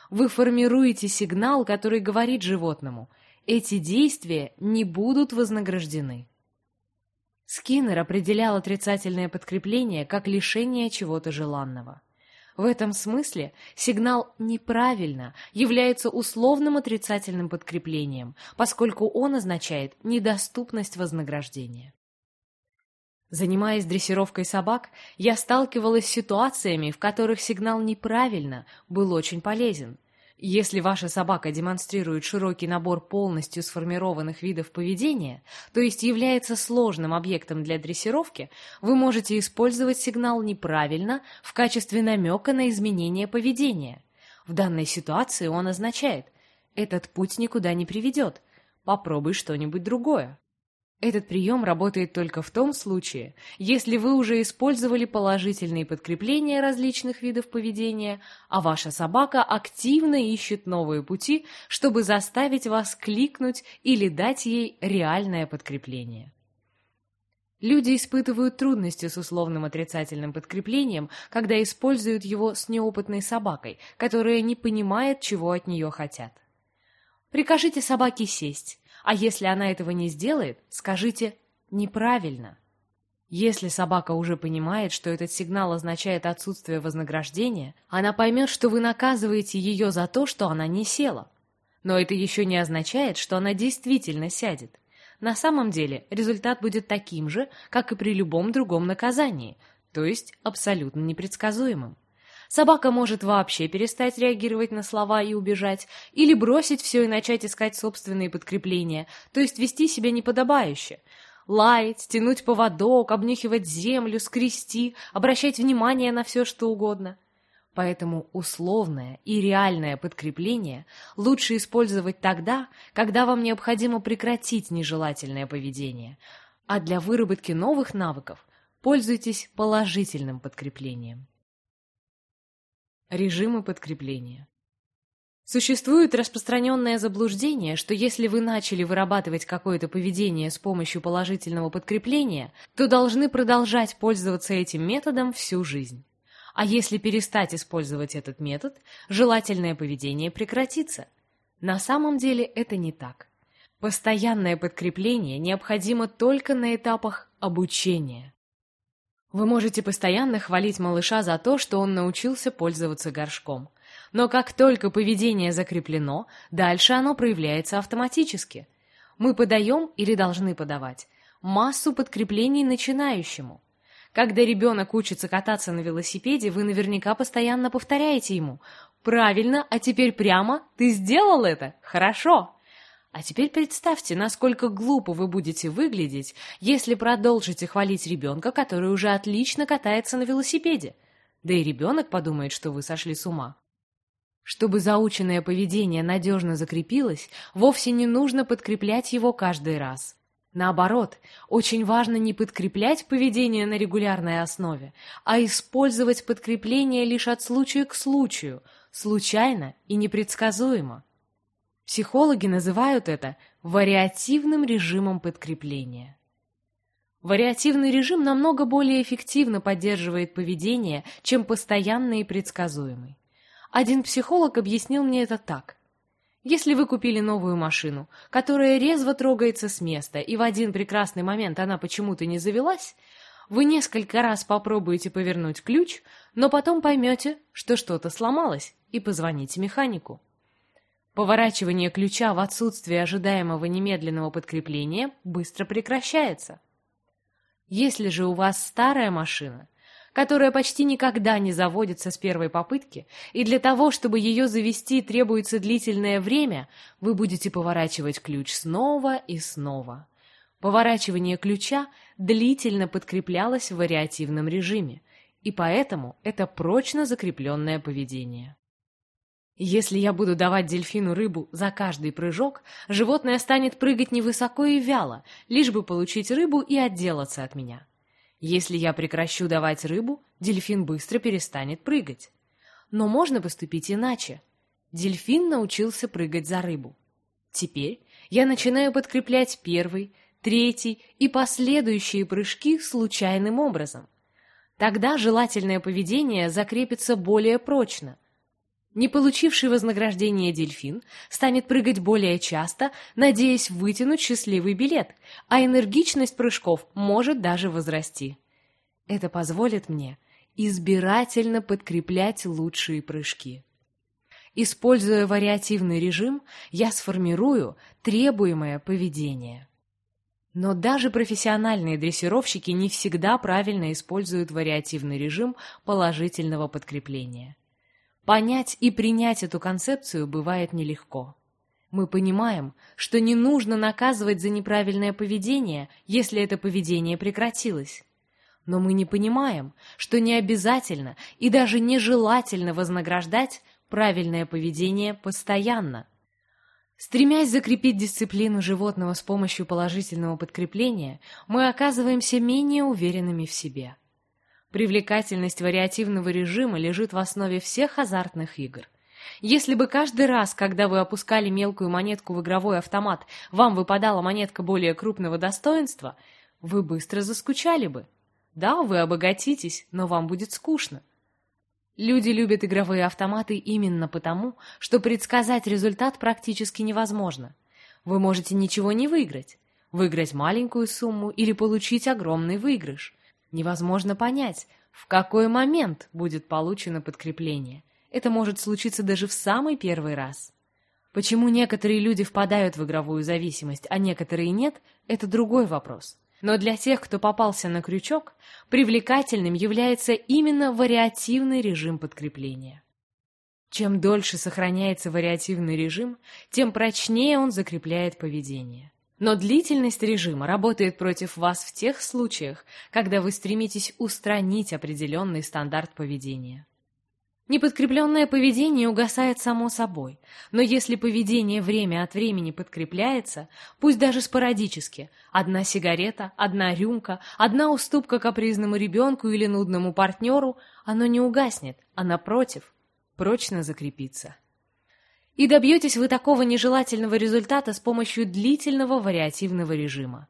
Вы формируете сигнал, который говорит животному «эти действия не будут вознаграждены». Скиннер определял отрицательное подкрепление как лишение чего-то желанного. В этом смысле сигнал «неправильно» является условным отрицательным подкреплением, поскольку он означает недоступность вознаграждения. Занимаясь дрессировкой собак, я сталкивалась с ситуациями, в которых сигнал «неправильно» был очень полезен. Если ваша собака демонстрирует широкий набор полностью сформированных видов поведения, то есть является сложным объектом для дрессировки, вы можете использовать сигнал «неправильно» в качестве намека на изменение поведения. В данной ситуации он означает «этот путь никуда не приведет, попробуй что-нибудь другое». Этот прием работает только в том случае, если вы уже использовали положительные подкрепления различных видов поведения, а ваша собака активно ищет новые пути, чтобы заставить вас кликнуть или дать ей реальное подкрепление. Люди испытывают трудности с условным отрицательным подкреплением, когда используют его с неопытной собакой, которая не понимает, чего от нее хотят. Прикажите собаке сесть, а если она этого не сделает, скажите «неправильно». Если собака уже понимает, что этот сигнал означает отсутствие вознаграждения, она поймет, что вы наказываете ее за то, что она не села. Но это еще не означает, что она действительно сядет. На самом деле результат будет таким же, как и при любом другом наказании, то есть абсолютно непредсказуемым. Собака может вообще перестать реагировать на слова и убежать, или бросить все и начать искать собственные подкрепления, то есть вести себя неподобающе. Лаять, тянуть поводок, обнюхивать землю, скрести, обращать внимание на все, что угодно. Поэтому условное и реальное подкрепление лучше использовать тогда, когда вам необходимо прекратить нежелательное поведение, а для выработки новых навыков пользуйтесь положительным подкреплением. Режимы подкрепления. Существует распространенное заблуждение, что если вы начали вырабатывать какое-то поведение с помощью положительного подкрепления, то должны продолжать пользоваться этим методом всю жизнь. А если перестать использовать этот метод, желательное поведение прекратится. На самом деле это не так. Постоянное подкрепление необходимо только на этапах обучения. Вы можете постоянно хвалить малыша за то, что он научился пользоваться горшком. Но как только поведение закреплено, дальше оно проявляется автоматически. Мы подаем или должны подавать массу подкреплений начинающему. Когда ребенок учится кататься на велосипеде, вы наверняка постоянно повторяете ему «Правильно, а теперь прямо, ты сделал это, хорошо!» А теперь представьте, насколько глупо вы будете выглядеть, если продолжите хвалить ребенка, который уже отлично катается на велосипеде. Да и ребенок подумает, что вы сошли с ума. Чтобы заученное поведение надежно закрепилось, вовсе не нужно подкреплять его каждый раз. Наоборот, очень важно не подкреплять поведение на регулярной основе, а использовать подкрепление лишь от случая к случаю, случайно и непредсказуемо. Психологи называют это вариативным режимом подкрепления. Вариативный режим намного более эффективно поддерживает поведение, чем постоянный и предсказуемый. Один психолог объяснил мне это так. Если вы купили новую машину, которая резво трогается с места, и в один прекрасный момент она почему-то не завелась, вы несколько раз попробуете повернуть ключ, но потом поймете, что что-то сломалось, и позвоните механику. Поворачивание ключа в отсутствие ожидаемого немедленного подкрепления быстро прекращается. Если же у вас старая машина, которая почти никогда не заводится с первой попытки, и для того, чтобы ее завести, требуется длительное время, вы будете поворачивать ключ снова и снова. Поворачивание ключа длительно подкреплялось в вариативном режиме, и поэтому это прочно закрепленное поведение. Если я буду давать дельфину рыбу за каждый прыжок, животное станет прыгать невысоко и вяло, лишь бы получить рыбу и отделаться от меня. Если я прекращу давать рыбу, дельфин быстро перестанет прыгать. Но можно поступить иначе. Дельфин научился прыгать за рыбу. Теперь я начинаю подкреплять первый, третий и последующие прыжки случайным образом. Тогда желательное поведение закрепится более прочно, Не получивший вознаграждение дельфин станет прыгать более часто, надеясь вытянуть счастливый билет, а энергичность прыжков может даже возрасти. Это позволит мне избирательно подкреплять лучшие прыжки. Используя вариативный режим, я сформирую требуемое поведение. Но даже профессиональные дрессировщики не всегда правильно используют вариативный режим положительного подкрепления. Понять и принять эту концепцию бывает нелегко. Мы понимаем, что не нужно наказывать за неправильное поведение, если это поведение прекратилось. Но мы не понимаем, что не обязательно и даже нежелательно вознаграждать правильное поведение постоянно. Стремясь закрепить дисциплину животного с помощью положительного подкрепления, мы оказываемся менее уверенными в себе. Привлекательность вариативного режима лежит в основе всех азартных игр. Если бы каждый раз, когда вы опускали мелкую монетку в игровой автомат, вам выпадала монетка более крупного достоинства, вы быстро заскучали бы. Да, вы обогатитесь, но вам будет скучно. Люди любят игровые автоматы именно потому, что предсказать результат практически невозможно. Вы можете ничего не выиграть, выиграть маленькую сумму или получить огромный выигрыш. Невозможно понять, в какой момент будет получено подкрепление. Это может случиться даже в самый первый раз. Почему некоторые люди впадают в игровую зависимость, а некоторые нет, это другой вопрос. Но для тех, кто попался на крючок, привлекательным является именно вариативный режим подкрепления. Чем дольше сохраняется вариативный режим, тем прочнее он закрепляет поведение. Но длительность режима работает против вас в тех случаях, когда вы стремитесь устранить определенный стандарт поведения. Неподкрепленное поведение угасает само собой, но если поведение время от времени подкрепляется, пусть даже спорадически, одна сигарета, одна рюмка, одна уступка капризному ребенку или нудному партнеру, оно не угаснет, а напротив, прочно закрепится. И добьетесь вы такого нежелательного результата с помощью длительного вариативного режима.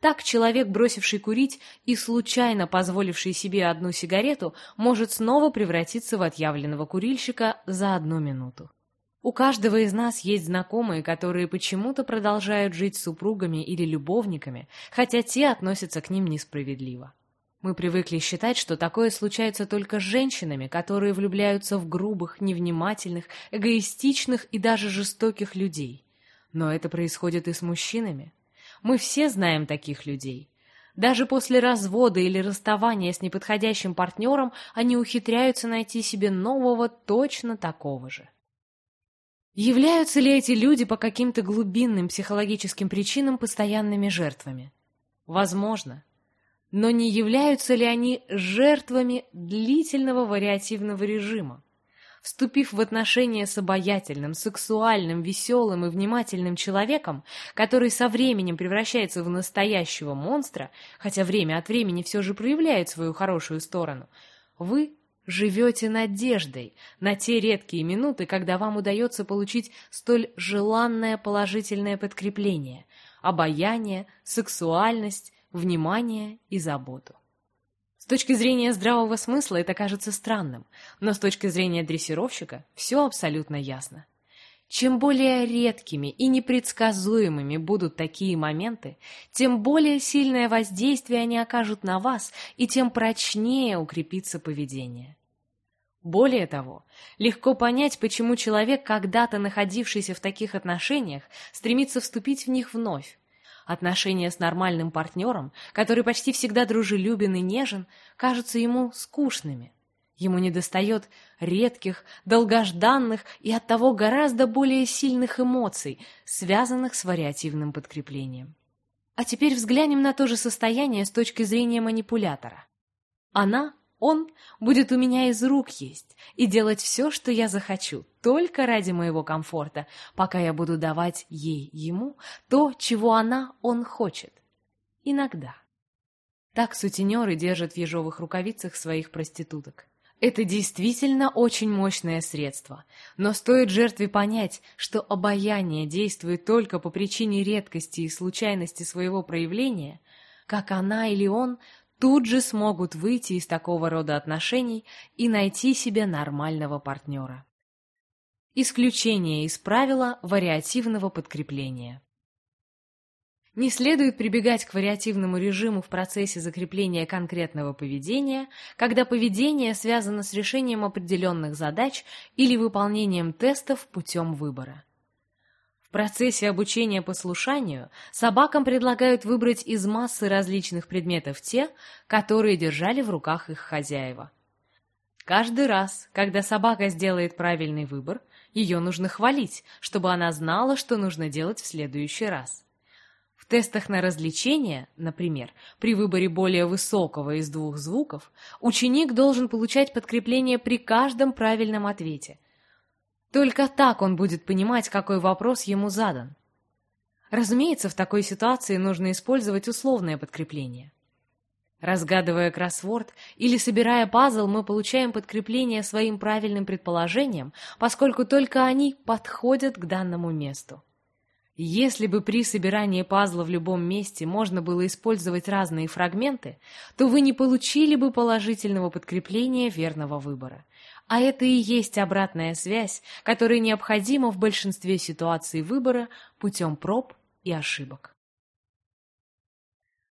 Так человек, бросивший курить и случайно позволивший себе одну сигарету, может снова превратиться в отъявленного курильщика за одну минуту. У каждого из нас есть знакомые, которые почему-то продолжают жить с супругами или любовниками, хотя те относятся к ним несправедливо. Мы привыкли считать, что такое случается только с женщинами, которые влюбляются в грубых, невнимательных, эгоистичных и даже жестоких людей. Но это происходит и с мужчинами. Мы все знаем таких людей. Даже после развода или расставания с неподходящим партнером они ухитряются найти себе нового точно такого же. Являются ли эти люди по каким-то глубинным психологическим причинам постоянными жертвами? Возможно. Но не являются ли они жертвами длительного вариативного режима? вступив в отношения с обаятельным, сексуальным, веселым и внимательным человеком, который со временем превращается в настоящего монстра, хотя время от времени все же проявляет свою хорошую сторону, вы живете надеждой на те редкие минуты, когда вам удается получить столь желанное положительное подкрепление, обаяние, сексуальность, внимание и заботу. С точки зрения здравого смысла это кажется странным, но с точки зрения дрессировщика все абсолютно ясно. Чем более редкими и непредсказуемыми будут такие моменты, тем более сильное воздействие они окажут на вас, и тем прочнее укрепится поведение. Более того, легко понять, почему человек, когда-то находившийся в таких отношениях, стремится вступить в них вновь. Отношения с нормальным партнером, который почти всегда дружелюбен и нежен, кажутся ему скучными. Ему недостает редких, долгожданных и оттого гораздо более сильных эмоций, связанных с вариативным подкреплением. А теперь взглянем на то же состояние с точки зрения манипулятора. Она он будет у меня из рук есть и делать все, что я захочу, только ради моего комфорта, пока я буду давать ей, ему, то, чего она, он хочет. Иногда. Так сутенеры держат в ежовых рукавицах своих проституток. Это действительно очень мощное средство, но стоит жертве понять, что обаяние действует только по причине редкости и случайности своего проявления, как она или он тут же смогут выйти из такого рода отношений и найти себе нормального партнера. Исключение из правила вариативного подкрепления. Не следует прибегать к вариативному режиму в процессе закрепления конкретного поведения, когда поведение связано с решением определенных задач или выполнением тестов путем выбора. Процессе обучения послушанию собакам предлагают выбрать из массы различных предметов те, которые держали в руках их хозяева. Каждый раз, когда собака сделает правильный выбор, ее нужно хвалить, чтобы она знала, что нужно делать в следующий раз. В тестах на развлечение, например, при выборе более высокого из двух звуков, ученик должен получать подкрепление при каждом правильном ответе. Только так он будет понимать, какой вопрос ему задан. Разумеется, в такой ситуации нужно использовать условное подкрепление. Разгадывая кроссворд или собирая пазл, мы получаем подкрепление своим правильным предположениям, поскольку только они подходят к данному месту. Если бы при собирании пазла в любом месте можно было использовать разные фрагменты, то вы не получили бы положительного подкрепления верного выбора. А это и есть обратная связь, которая необходима в большинстве ситуаций выбора путем проб и ошибок.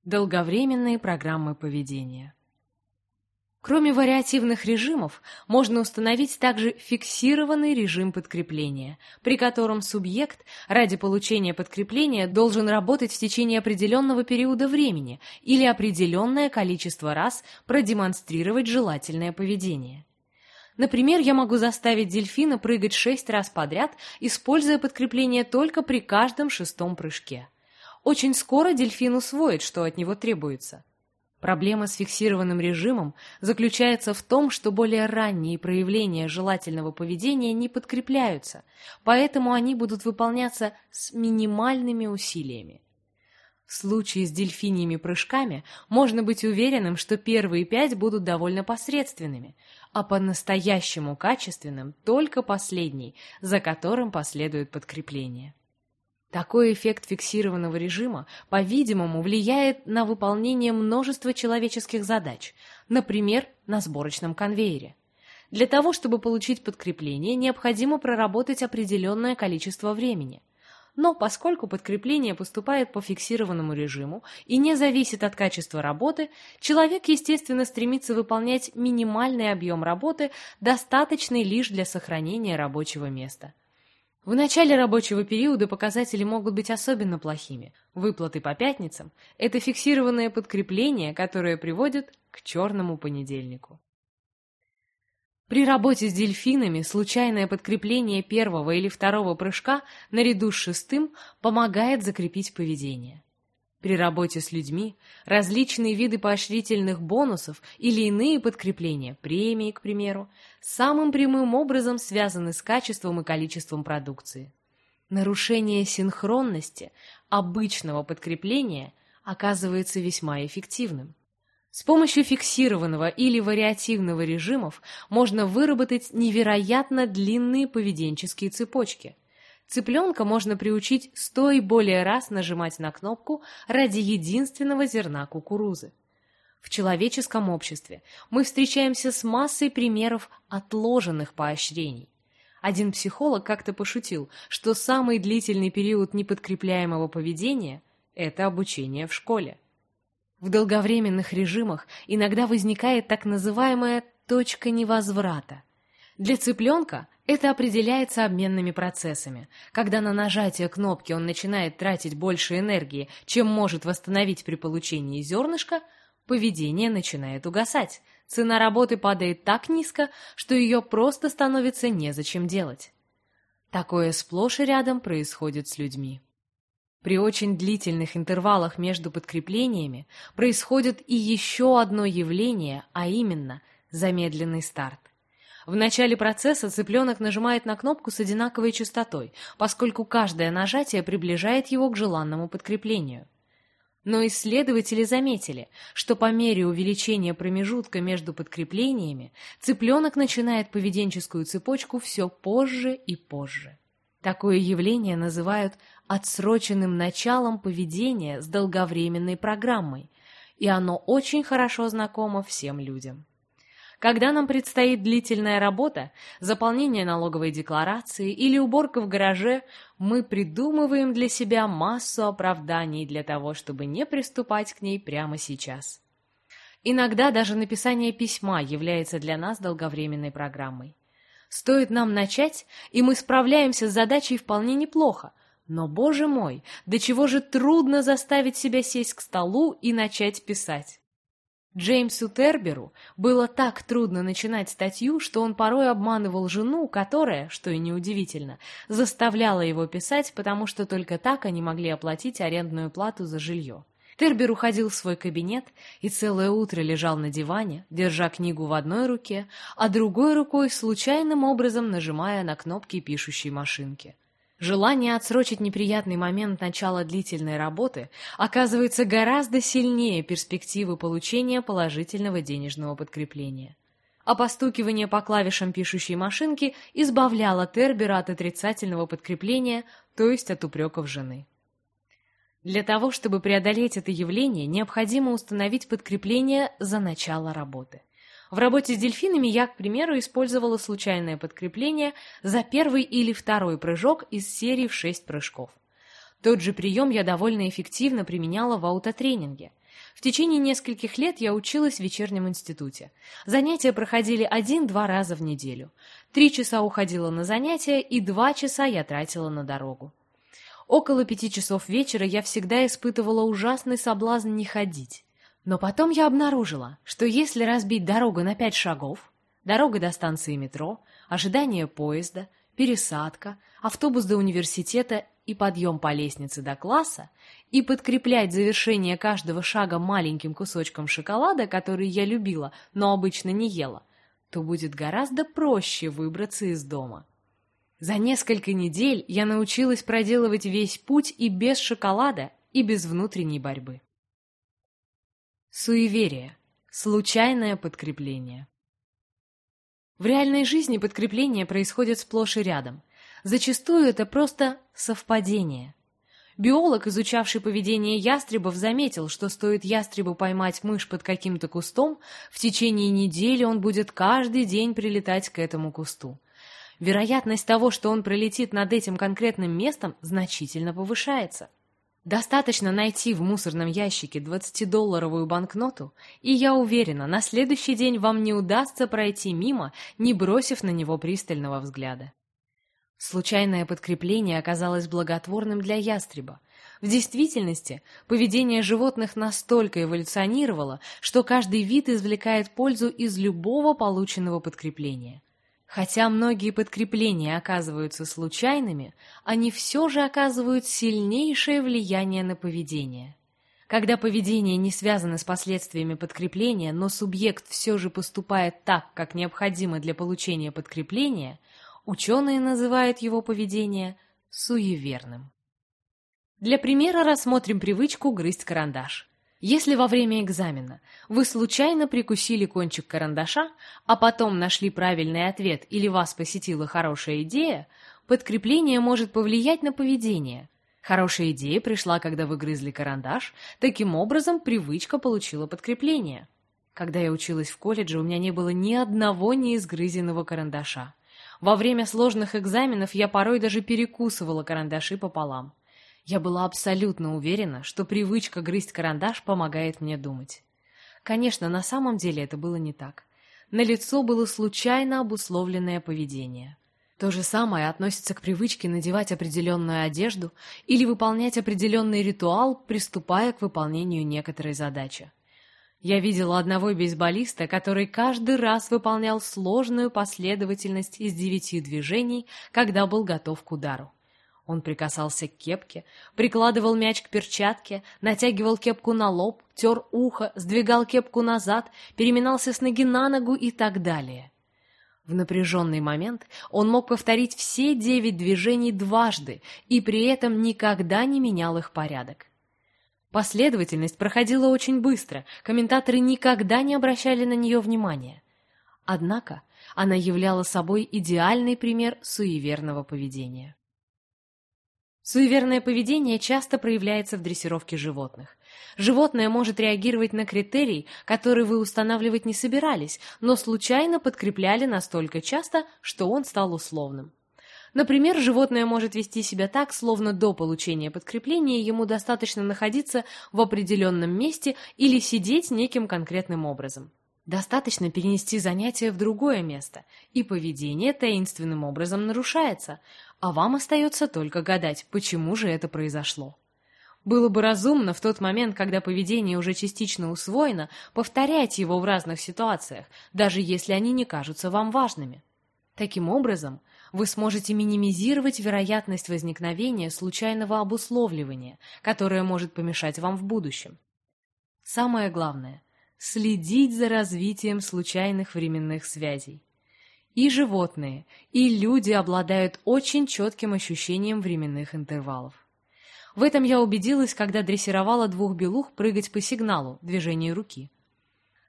Долговременные программы поведения. Кроме вариативных режимов, можно установить также фиксированный режим подкрепления, при котором субъект ради получения подкрепления должен работать в течение определенного периода времени или определенное количество раз продемонстрировать желательное поведение. Например, я могу заставить дельфина прыгать шесть раз подряд, используя подкрепление только при каждом шестом прыжке. Очень скоро дельфин усвоит, что от него требуется. Проблема с фиксированным режимом заключается в том, что более ранние проявления желательного поведения не подкрепляются, поэтому они будут выполняться с минимальными усилиями. В случае с дельфиньими прыжками можно быть уверенным, что первые пять будут довольно посредственными, а по-настоящему качественным только последний, за которым последует подкрепление. Такой эффект фиксированного режима, по-видимому, влияет на выполнение множества человеческих задач, например, на сборочном конвейере. Для того, чтобы получить подкрепление, необходимо проработать определенное количество времени. Но поскольку подкрепление поступает по фиксированному режиму и не зависит от качества работы, человек, естественно, стремится выполнять минимальный объем работы, достаточный лишь для сохранения рабочего места. В начале рабочего периода показатели могут быть особенно плохими. Выплаты по пятницам – это фиксированное подкрепление, которое приводит к черному понедельнику. При работе с дельфинами случайное подкрепление первого или второго прыжка наряду с шестым помогает закрепить поведение. При работе с людьми различные виды поощрительных бонусов или иные подкрепления, премии, к примеру, самым прямым образом связаны с качеством и количеством продукции. Нарушение синхронности обычного подкрепления оказывается весьма эффективным. С помощью фиксированного или вариативного режимов можно выработать невероятно длинные поведенческие цепочки – Цыпленка можно приучить сто и более раз нажимать на кнопку ради единственного зерна кукурузы. В человеческом обществе мы встречаемся с массой примеров отложенных поощрений. Один психолог как-то пошутил, что самый длительный период неподкрепляемого поведения – это обучение в школе. В долговременных режимах иногда возникает так называемая точка невозврата. Для цыпленка это определяется обменными процессами. Когда на нажатие кнопки он начинает тратить больше энергии, чем может восстановить при получении зернышка, поведение начинает угасать. Цена работы падает так низко, что ее просто становится незачем делать. Такое сплошь и рядом происходит с людьми. При очень длительных интервалах между подкреплениями происходит и еще одно явление, а именно замедленный старт. В начале процесса цыпленок нажимает на кнопку с одинаковой частотой, поскольку каждое нажатие приближает его к желанному подкреплению. Но исследователи заметили, что по мере увеличения промежутка между подкреплениями цыпленок начинает поведенческую цепочку все позже и позже. Такое явление называют отсроченным началом поведения с долговременной программой, и оно очень хорошо знакомо всем людям. Когда нам предстоит длительная работа, заполнение налоговой декларации или уборка в гараже, мы придумываем для себя массу оправданий для того, чтобы не приступать к ней прямо сейчас. Иногда даже написание письма является для нас долговременной программой. Стоит нам начать, и мы справляемся с задачей вполне неплохо, но, боже мой, до чего же трудно заставить себя сесть к столу и начать писать. Джеймсу Терберу было так трудно начинать статью, что он порой обманывал жену, которая, что и неудивительно, заставляла его писать, потому что только так они могли оплатить арендную плату за жилье. Тербер уходил в свой кабинет и целое утро лежал на диване, держа книгу в одной руке, а другой рукой случайным образом нажимая на кнопки пишущей машинки. Желание отсрочить неприятный момент начала длительной работы оказывается гораздо сильнее перспективы получения положительного денежного подкрепления. А постукивание по клавишам пишущей машинки избавляло Тербера от отрицательного подкрепления, то есть от упреков жены. Для того, чтобы преодолеть это явление, необходимо установить подкрепление за начало работы. В работе с дельфинами я, к примеру, использовала случайное подкрепление за первый или второй прыжок из серии в 6 прыжков. Тот же прием я довольно эффективно применяла в аутотренинге. В течение нескольких лет я училась в вечернем институте. Занятия проходили один-два раза в неделю. Три часа уходила на занятия, и два часа я тратила на дорогу. Около пяти часов вечера я всегда испытывала ужасный соблазн не ходить. Но потом я обнаружила, что если разбить дорогу на пять шагов, дорога до станции метро, ожидание поезда, пересадка, автобус до университета и подъем по лестнице до класса, и подкреплять завершение каждого шага маленьким кусочком шоколада, который я любила, но обычно не ела, то будет гораздо проще выбраться из дома. За несколько недель я научилась проделывать весь путь и без шоколада, и без внутренней борьбы. Суеверие. Случайное подкрепление. В реальной жизни подкрепление происходит сплошь и рядом. Зачастую это просто совпадение. Биолог, изучавший поведение ястребов, заметил, что стоит ястребу поймать мышь под каким-то кустом, в течение недели он будет каждый день прилетать к этому кусту. Вероятность того, что он пролетит над этим конкретным местом, значительно повышается. Достаточно найти в мусорном ящике 20-долларовую банкноту, и я уверена, на следующий день вам не удастся пройти мимо, не бросив на него пристального взгляда. Случайное подкрепление оказалось благотворным для ястреба. В действительности, поведение животных настолько эволюционировало, что каждый вид извлекает пользу из любого полученного подкрепления. Хотя многие подкрепления оказываются случайными, они все же оказывают сильнейшее влияние на поведение. Когда поведение не связано с последствиями подкрепления, но субъект все же поступает так, как необходимо для получения подкрепления, ученые называют его поведение суеверным. Для примера рассмотрим привычку грызть карандаш. Если во время экзамена вы случайно прикусили кончик карандаша, а потом нашли правильный ответ или вас посетила хорошая идея, подкрепление может повлиять на поведение. Хорошая идея пришла, когда вы грызли карандаш, таким образом привычка получила подкрепление. Когда я училась в колледже, у меня не было ни одного неизгрызенного карандаша. Во время сложных экзаменов я порой даже перекусывала карандаши пополам. Я была абсолютно уверена, что привычка грызть карандаш помогает мне думать. Конечно, на самом деле это было не так. На лицо было случайно обусловленное поведение. То же самое относится к привычке надевать определенную одежду или выполнять определенный ритуал, приступая к выполнению некоторой задачи. Я видела одного бейсболиста, который каждый раз выполнял сложную последовательность из девяти движений, когда был готов к удару. Он прикасался к кепке, прикладывал мяч к перчатке, натягивал кепку на лоб, тер ухо, сдвигал кепку назад, переминался с ноги на ногу и так далее. В напряженный момент он мог повторить все девять движений дважды и при этом никогда не менял их порядок. Последовательность проходила очень быстро, комментаторы никогда не обращали на нее внимания. Однако она являла собой идеальный пример суеверного поведения. Суеверное поведение часто проявляется в дрессировке животных. Животное может реагировать на критерий, который вы устанавливать не собирались, но случайно подкрепляли настолько часто, что он стал условным. Например, животное может вести себя так, словно до получения подкрепления ему достаточно находиться в определенном месте или сидеть неким конкретным образом. Достаточно перенести занятие в другое место, и поведение таинственным образом нарушается, а вам остается только гадать, почему же это произошло. Было бы разумно в тот момент, когда поведение уже частично усвоено, повторять его в разных ситуациях, даже если они не кажутся вам важными. Таким образом, вы сможете минимизировать вероятность возникновения случайного обусловливания, которое может помешать вам в будущем. Самое главное – следить за развитием случайных временных связей. И животные, и люди обладают очень четким ощущением временных интервалов. В этом я убедилась, когда дрессировала двух белух прыгать по сигналу, движению руки.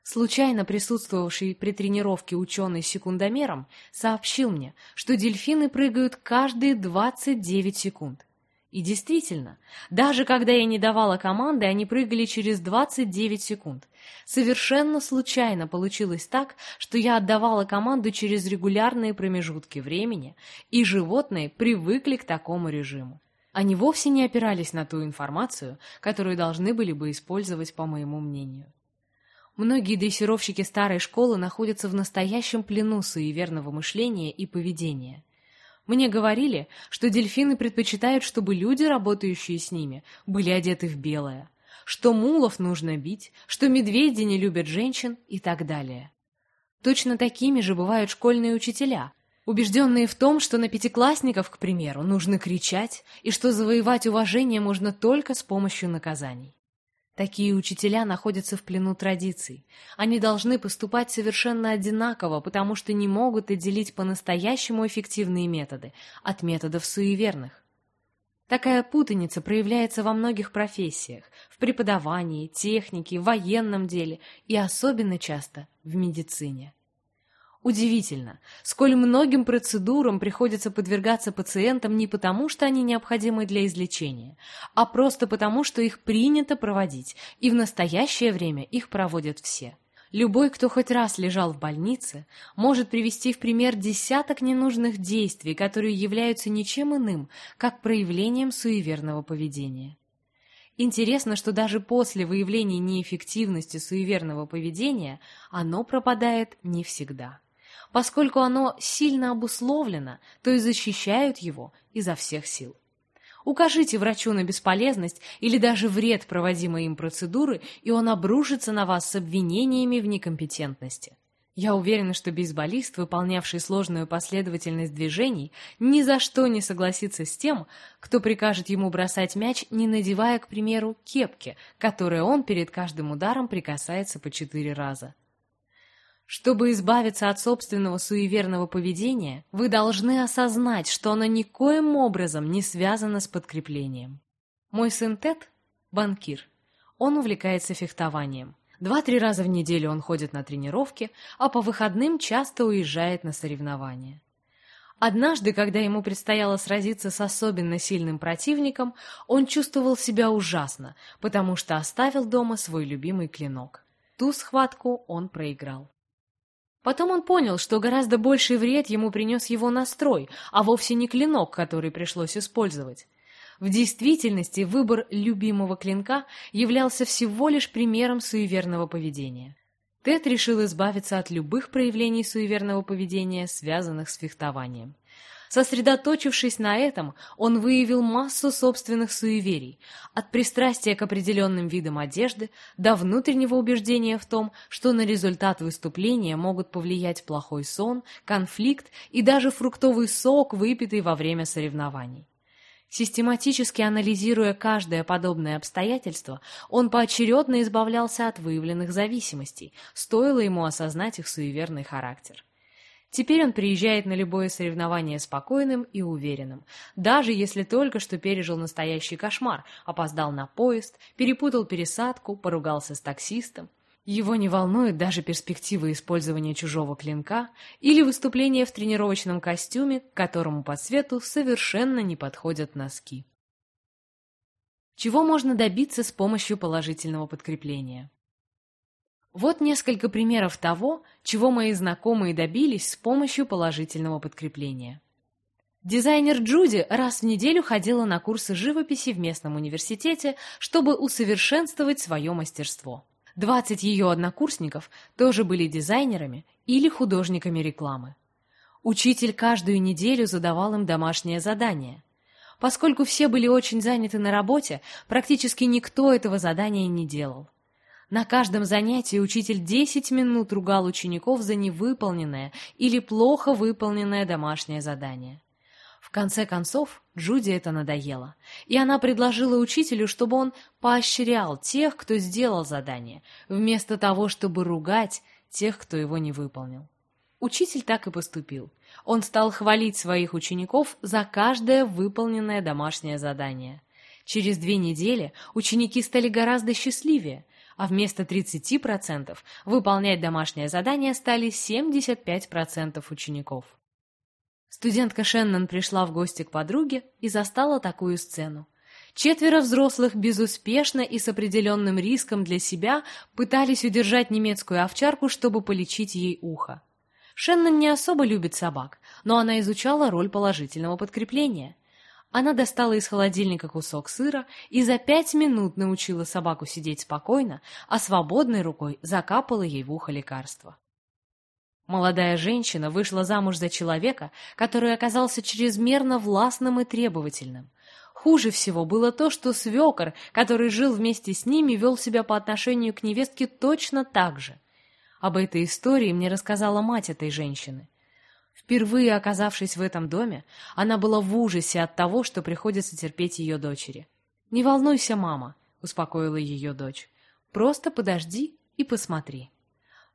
Случайно присутствовавший при тренировке ученый с секундомером сообщил мне, что дельфины прыгают каждые 29 секунд. И действительно, даже когда я не давала команды, они прыгали через 29 секунд. Совершенно случайно получилось так, что я отдавала команду через регулярные промежутки времени, и животные привыкли к такому режиму. Они вовсе не опирались на ту информацию, которую должны были бы использовать, по моему мнению. Многие дрессировщики старой школы находятся в настоящем плену суеверного мышления и поведения. Мне говорили, что дельфины предпочитают, чтобы люди, работающие с ними, были одеты в белое, что мулов нужно бить, что медведи не любят женщин и так далее. Точно такими же бывают школьные учителя, убежденные в том, что на пятиклассников, к примеру, нужно кричать, и что завоевать уважение можно только с помощью наказаний. Такие учителя находятся в плену традиций. Они должны поступать совершенно одинаково, потому что не могут отделить по-настоящему эффективные методы от методов суеверных. Такая путаница проявляется во многих профессиях – в преподавании, технике, военном деле и особенно часто в медицине. Удивительно, сколь многим процедурам приходится подвергаться пациентам не потому, что они необходимы для излечения, а просто потому, что их принято проводить, и в настоящее время их проводят все. Любой, кто хоть раз лежал в больнице, может привести в пример десяток ненужных действий, которые являются ничем иным, как проявлением суеверного поведения. Интересно, что даже после выявления неэффективности суеверного поведения оно пропадает не всегда. Поскольку оно сильно обусловлено, то и защищают его изо всех сил. Укажите врачу на бесполезность или даже вред проводимой им процедуры, и он обрушится на вас с обвинениями в некомпетентности. Я уверена, что бейсболист, выполнявший сложную последовательность движений, ни за что не согласится с тем, кто прикажет ему бросать мяч, не надевая, к примеру, кепки, которой он перед каждым ударом прикасается по четыре раза. Чтобы избавиться от собственного суеверного поведения, вы должны осознать, что оно никоим образом не связано с подкреплением. Мой сын Тед – банкир. Он увлекается фехтованием. Два-три раза в неделю он ходит на тренировки, а по выходным часто уезжает на соревнования. Однажды, когда ему предстояло сразиться с особенно сильным противником, он чувствовал себя ужасно, потому что оставил дома свой любимый клинок. Ту схватку он проиграл. Потом он понял, что гораздо больший вред ему принес его настрой, а вовсе не клинок, который пришлось использовать. В действительности выбор любимого клинка являлся всего лишь примером суеверного поведения. Тед решил избавиться от любых проявлений суеверного поведения, связанных с фехтованием. Сосредоточившись на этом, он выявил массу собственных суеверий, от пристрастия к определенным видам одежды до внутреннего убеждения в том, что на результат выступления могут повлиять плохой сон, конфликт и даже фруктовый сок, выпитый во время соревнований. Систематически анализируя каждое подобное обстоятельство, он поочередно избавлялся от выявленных зависимостей, стоило ему осознать их суеверный характер. Теперь он приезжает на любое соревнование спокойным и уверенным, даже если только что пережил настоящий кошмар, опоздал на поезд, перепутал пересадку, поругался с таксистом. Его не волнует даже перспектива использования чужого клинка или выступления в тренировочном костюме, к которому по цвету совершенно не подходят носки. Чего можно добиться с помощью положительного подкрепления? Вот несколько примеров того, чего мои знакомые добились с помощью положительного подкрепления. Дизайнер Джуди раз в неделю ходила на курсы живописи в местном университете, чтобы усовершенствовать свое мастерство. 20 ее однокурсников тоже были дизайнерами или художниками рекламы. Учитель каждую неделю задавал им домашнее задание. Поскольку все были очень заняты на работе, практически никто этого задания не делал. На каждом занятии учитель 10 минут ругал учеников за невыполненное или плохо выполненное домашнее задание. В конце концов, Джуди это надоело, и она предложила учителю, чтобы он поощрял тех, кто сделал задание, вместо того, чтобы ругать тех, кто его не выполнил. Учитель так и поступил. Он стал хвалить своих учеников за каждое выполненное домашнее задание. Через две недели ученики стали гораздо счастливее, а вместо 30% выполнять домашнее задание стали 75% учеников. Студентка Шеннон пришла в гости к подруге и застала такую сцену. Четверо взрослых безуспешно и с определенным риском для себя пытались удержать немецкую овчарку, чтобы полечить ей ухо. Шеннон не особо любит собак, но она изучала роль положительного подкрепления. Она достала из холодильника кусок сыра и за пять минут научила собаку сидеть спокойно, а свободной рукой закапала ей в ухо лекарство. Молодая женщина вышла замуж за человека, который оказался чрезмерно властным и требовательным. Хуже всего было то, что свекор, который жил вместе с ними, вел себя по отношению к невестке точно так же. Об этой истории мне рассказала мать этой женщины. Впервые оказавшись в этом доме, она была в ужасе от того, что приходится терпеть ее дочери. «Не волнуйся, мама», — успокоила ее дочь. «Просто подожди и посмотри».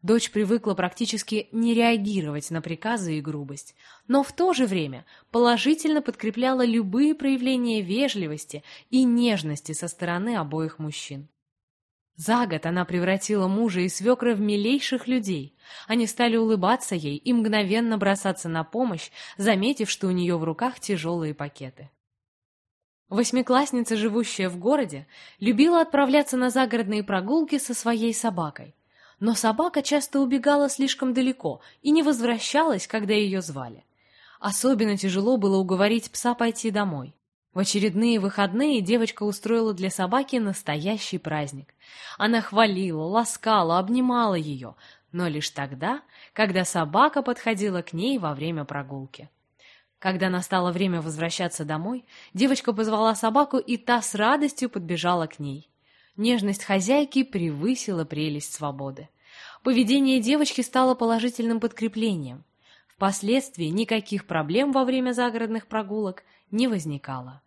Дочь привыкла практически не реагировать на приказы и грубость, но в то же время положительно подкрепляла любые проявления вежливости и нежности со стороны обоих мужчин. За год она превратила мужа и свекра в милейших людей. Они стали улыбаться ей и мгновенно бросаться на помощь, заметив, что у нее в руках тяжелые пакеты. Восьмиклассница, живущая в городе, любила отправляться на загородные прогулки со своей собакой. Но собака часто убегала слишком далеко и не возвращалась, когда ее звали. Особенно тяжело было уговорить пса пойти домой. В очередные выходные девочка устроила для собаки настоящий праздник. Она хвалила, ласкала, обнимала ее, но лишь тогда, когда собака подходила к ней во время прогулки. Когда настало время возвращаться домой, девочка позвала собаку, и та с радостью подбежала к ней. Нежность хозяйки превысила прелесть свободы. Поведение девочки стало положительным подкреплением. Впоследствии никаких проблем во время загородных прогулок не возникало.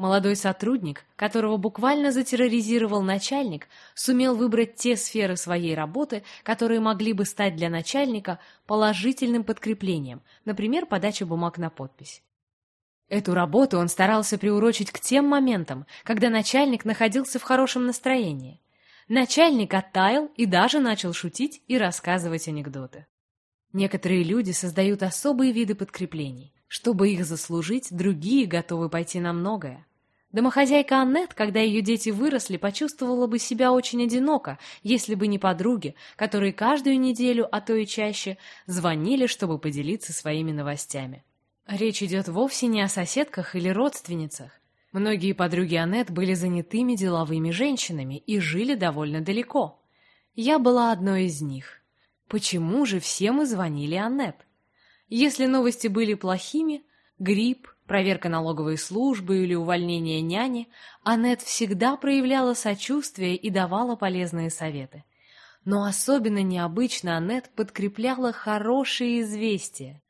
Молодой сотрудник, которого буквально затерроризировал начальник, сумел выбрать те сферы своей работы, которые могли бы стать для начальника положительным подкреплением, например, подача бумаг на подпись. Эту работу он старался приурочить к тем моментам, когда начальник находился в хорошем настроении. Начальник оттаял и даже начал шутить и рассказывать анекдоты. Некоторые люди создают особые виды подкреплений. Чтобы их заслужить, другие готовы пойти на многое. Домохозяйка Аннет, когда ее дети выросли, почувствовала бы себя очень одиноко, если бы не подруги, которые каждую неделю, а то и чаще, звонили, чтобы поделиться своими новостями. Речь идет вовсе не о соседках или родственницах. Многие подруги Аннет были занятыми деловыми женщинами и жили довольно далеко. Я была одной из них. Почему же все мы звонили Аннет? Если новости были плохими, грипп, проверка налоговой службы или увольнение няни, Аннет всегда проявляла сочувствие и давала полезные советы. Но особенно необычно Аннет подкрепляла хорошие известия.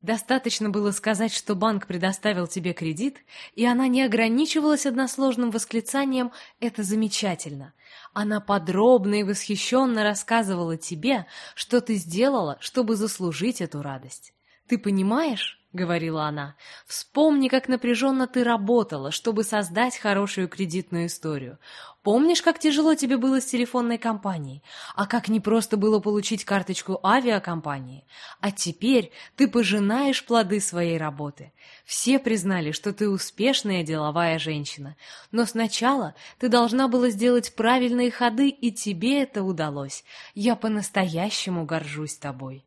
Достаточно было сказать, что банк предоставил тебе кредит, и она не ограничивалась односложным восклицанием «это замечательно». Она подробно и восхищенно рассказывала тебе, что ты сделала, чтобы заслужить эту радость. «Ты понимаешь?» — говорила она. «Вспомни, как напряженно ты работала, чтобы создать хорошую кредитную историю. Помнишь, как тяжело тебе было с телефонной компанией? А как непросто было получить карточку авиакомпании? А теперь ты пожинаешь плоды своей работы. Все признали, что ты успешная деловая женщина. Но сначала ты должна была сделать правильные ходы, и тебе это удалось. Я по-настоящему горжусь тобой».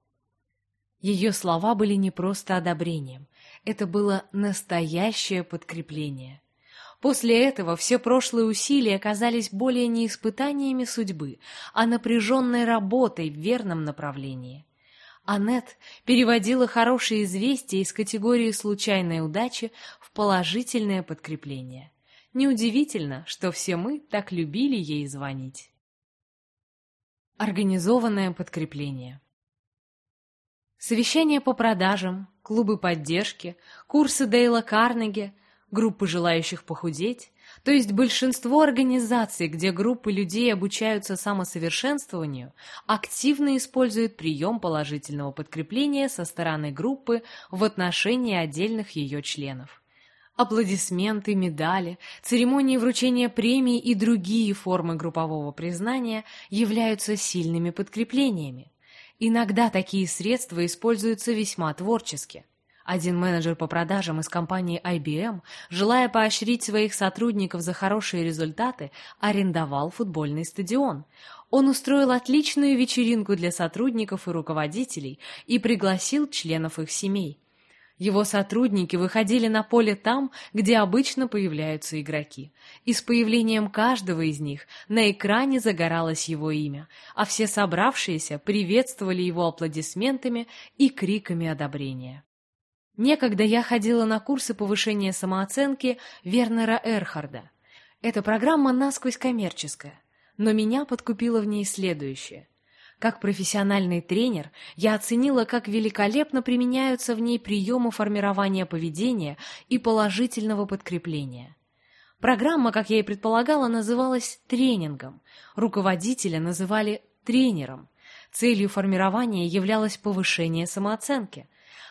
Ее слова были не просто одобрением, это было настоящее подкрепление. После этого все прошлые усилия оказались более не испытаниями судьбы, а напряженной работой в верном направлении. Аннет переводила хорошие известия из категории случайной удачи в положительное подкрепление. Неудивительно, что все мы так любили ей звонить. Организованное подкрепление Совещания по продажам, клубы поддержки, курсы Дейла Карнеги, группы желающих похудеть, то есть большинство организаций, где группы людей обучаются самосовершенствованию, активно используют прием положительного подкрепления со стороны группы в отношении отдельных ее членов. Аплодисменты, медали, церемонии вручения премий и другие формы группового признания являются сильными подкреплениями. Иногда такие средства используются весьма творчески. Один менеджер по продажам из компании IBM, желая поощрить своих сотрудников за хорошие результаты, арендовал футбольный стадион. Он устроил отличную вечеринку для сотрудников и руководителей и пригласил членов их семей. Его сотрудники выходили на поле там, где обычно появляются игроки. И с появлением каждого из них на экране загоралось его имя, а все собравшиеся приветствовали его аплодисментами и криками одобрения. Некогда я ходила на курсы повышения самооценки Вернера Эрхарда. Эта программа насквозь коммерческая, но меня подкупило в ней следующее. Как профессиональный тренер я оценила, как великолепно применяются в ней приемы формирования поведения и положительного подкрепления. Программа, как я и предполагала, называлась тренингом. Руководителя называли тренером. Целью формирования являлось повышение самооценки.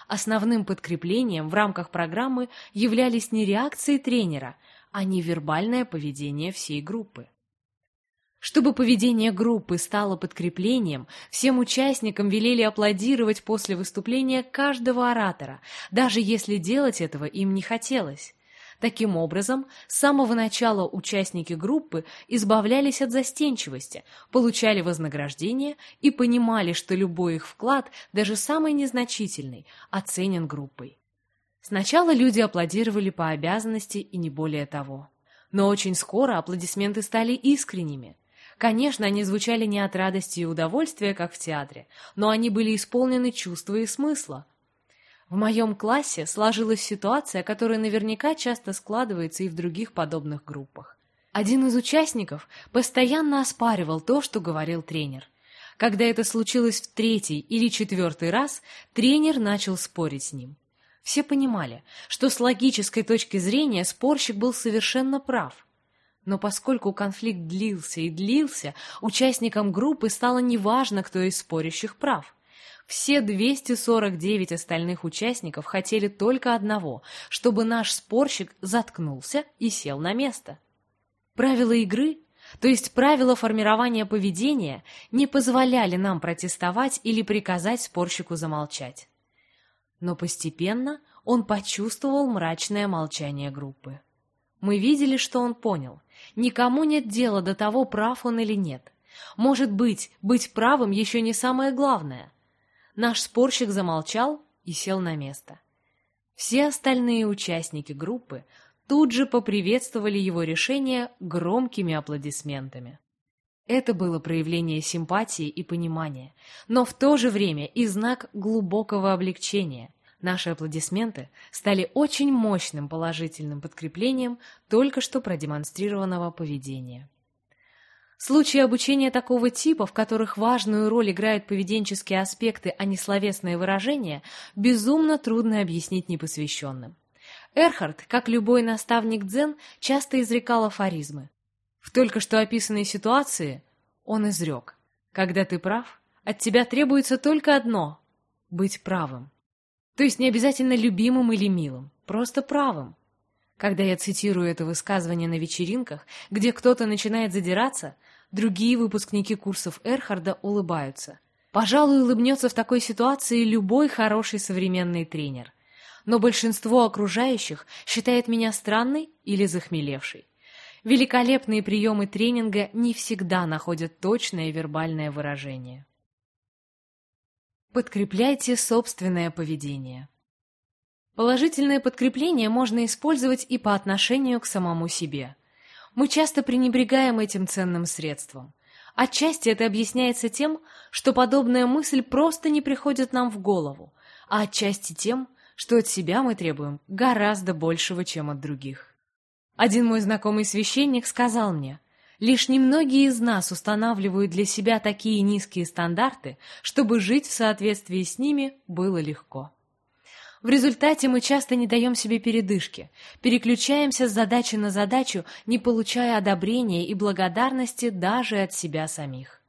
Основным подкреплением в рамках программы являлись не реакции тренера, а невербальное поведение всей группы. Чтобы поведение группы стало подкреплением, всем участникам велели аплодировать после выступления каждого оратора, даже если делать этого им не хотелось. Таким образом, с самого начала участники группы избавлялись от застенчивости, получали вознаграждение и понимали, что любой их вклад, даже самый незначительный, оценен группой. Сначала люди аплодировали по обязанности и не более того. Но очень скоро аплодисменты стали искренними – Конечно, они звучали не от радости и удовольствия, как в театре, но они были исполнены чувства и смысла. В моем классе сложилась ситуация, которая наверняка часто складывается и в других подобных группах. Один из участников постоянно оспаривал то, что говорил тренер. Когда это случилось в третий или четвертый раз, тренер начал спорить с ним. Все понимали, что с логической точки зрения спорщик был совершенно прав – но поскольку конфликт длился и длился, участникам группы стало неважно, кто из спорящих прав. Все 249 остальных участников хотели только одного, чтобы наш спорщик заткнулся и сел на место. Правила игры, то есть правила формирования поведения, не позволяли нам протестовать или приказать спорщику замолчать. Но постепенно он почувствовал мрачное молчание группы. Мы видели, что он понял. Никому нет дела до того, прав он или нет. Может быть, быть правым еще не самое главное. Наш спорщик замолчал и сел на место. Все остальные участники группы тут же поприветствовали его решение громкими аплодисментами. Это было проявление симпатии и понимания, но в то же время и знак глубокого облегчения – Наши аплодисменты стали очень мощным положительным подкреплением только что продемонстрированного поведения. Случаи обучения такого типа, в которых важную роль играют поведенческие аспекты, а не словесные выражения, безумно трудно объяснить непосвященным. Эрхард, как любой наставник дзен, часто изрекал афоризмы. В только что описанной ситуации он изрек «Когда ты прав, от тебя требуется только одно — быть правым». То есть не обязательно любимым или милым, просто правым. Когда я цитирую это высказывание на вечеринках, где кто-то начинает задираться, другие выпускники курсов Эрхарда улыбаются. Пожалуй, улыбнется в такой ситуации любой хороший современный тренер. Но большинство окружающих считает меня странной или захмелевшей. Великолепные приемы тренинга не всегда находят точное вербальное выражение. Подкрепляйте собственное поведение. Положительное подкрепление можно использовать и по отношению к самому себе. Мы часто пренебрегаем этим ценным средством. Отчасти это объясняется тем, что подобная мысль просто не приходит нам в голову, а отчасти тем, что от себя мы требуем гораздо большего, чем от других. Один мой знакомый священник сказал мне, лишь немногие из нас устанавливают для себя такие низкие стандарты, чтобы жить в соответствии с ними было легко. В результате мы часто не даем себе передышки, переключаемся с задачи на задачу, не получая одобрения и благодарности даже от себя самих.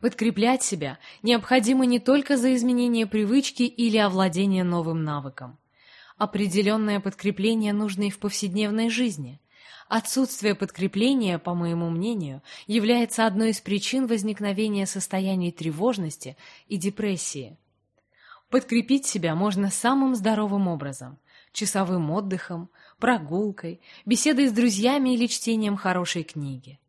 Подкреплять себя необходимо не только за изменение привычки или овладение новым навыком. Определенное подкрепление нужно и в повседневной жизни. Отсутствие подкрепления, по моему мнению, является одной из причин возникновения состояний тревожности и депрессии. Подкрепить себя можно самым здоровым образом – часовым отдыхом, прогулкой, беседой с друзьями или чтением хорошей книги.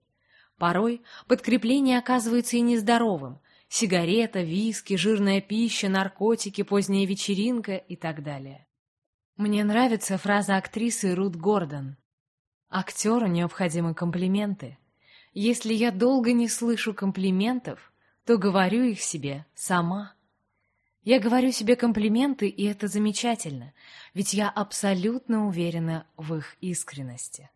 Порой подкрепление оказывается и нездоровым – сигарета, виски, жирная пища, наркотики, поздняя вечеринка и так далее. Мне нравится фраза актрисы Рут Гордон. «Актеру необходимы комплименты. Если я долго не слышу комплиментов, то говорю их себе сама». Я говорю себе комплименты, и это замечательно, ведь я абсолютно уверена в их искренности.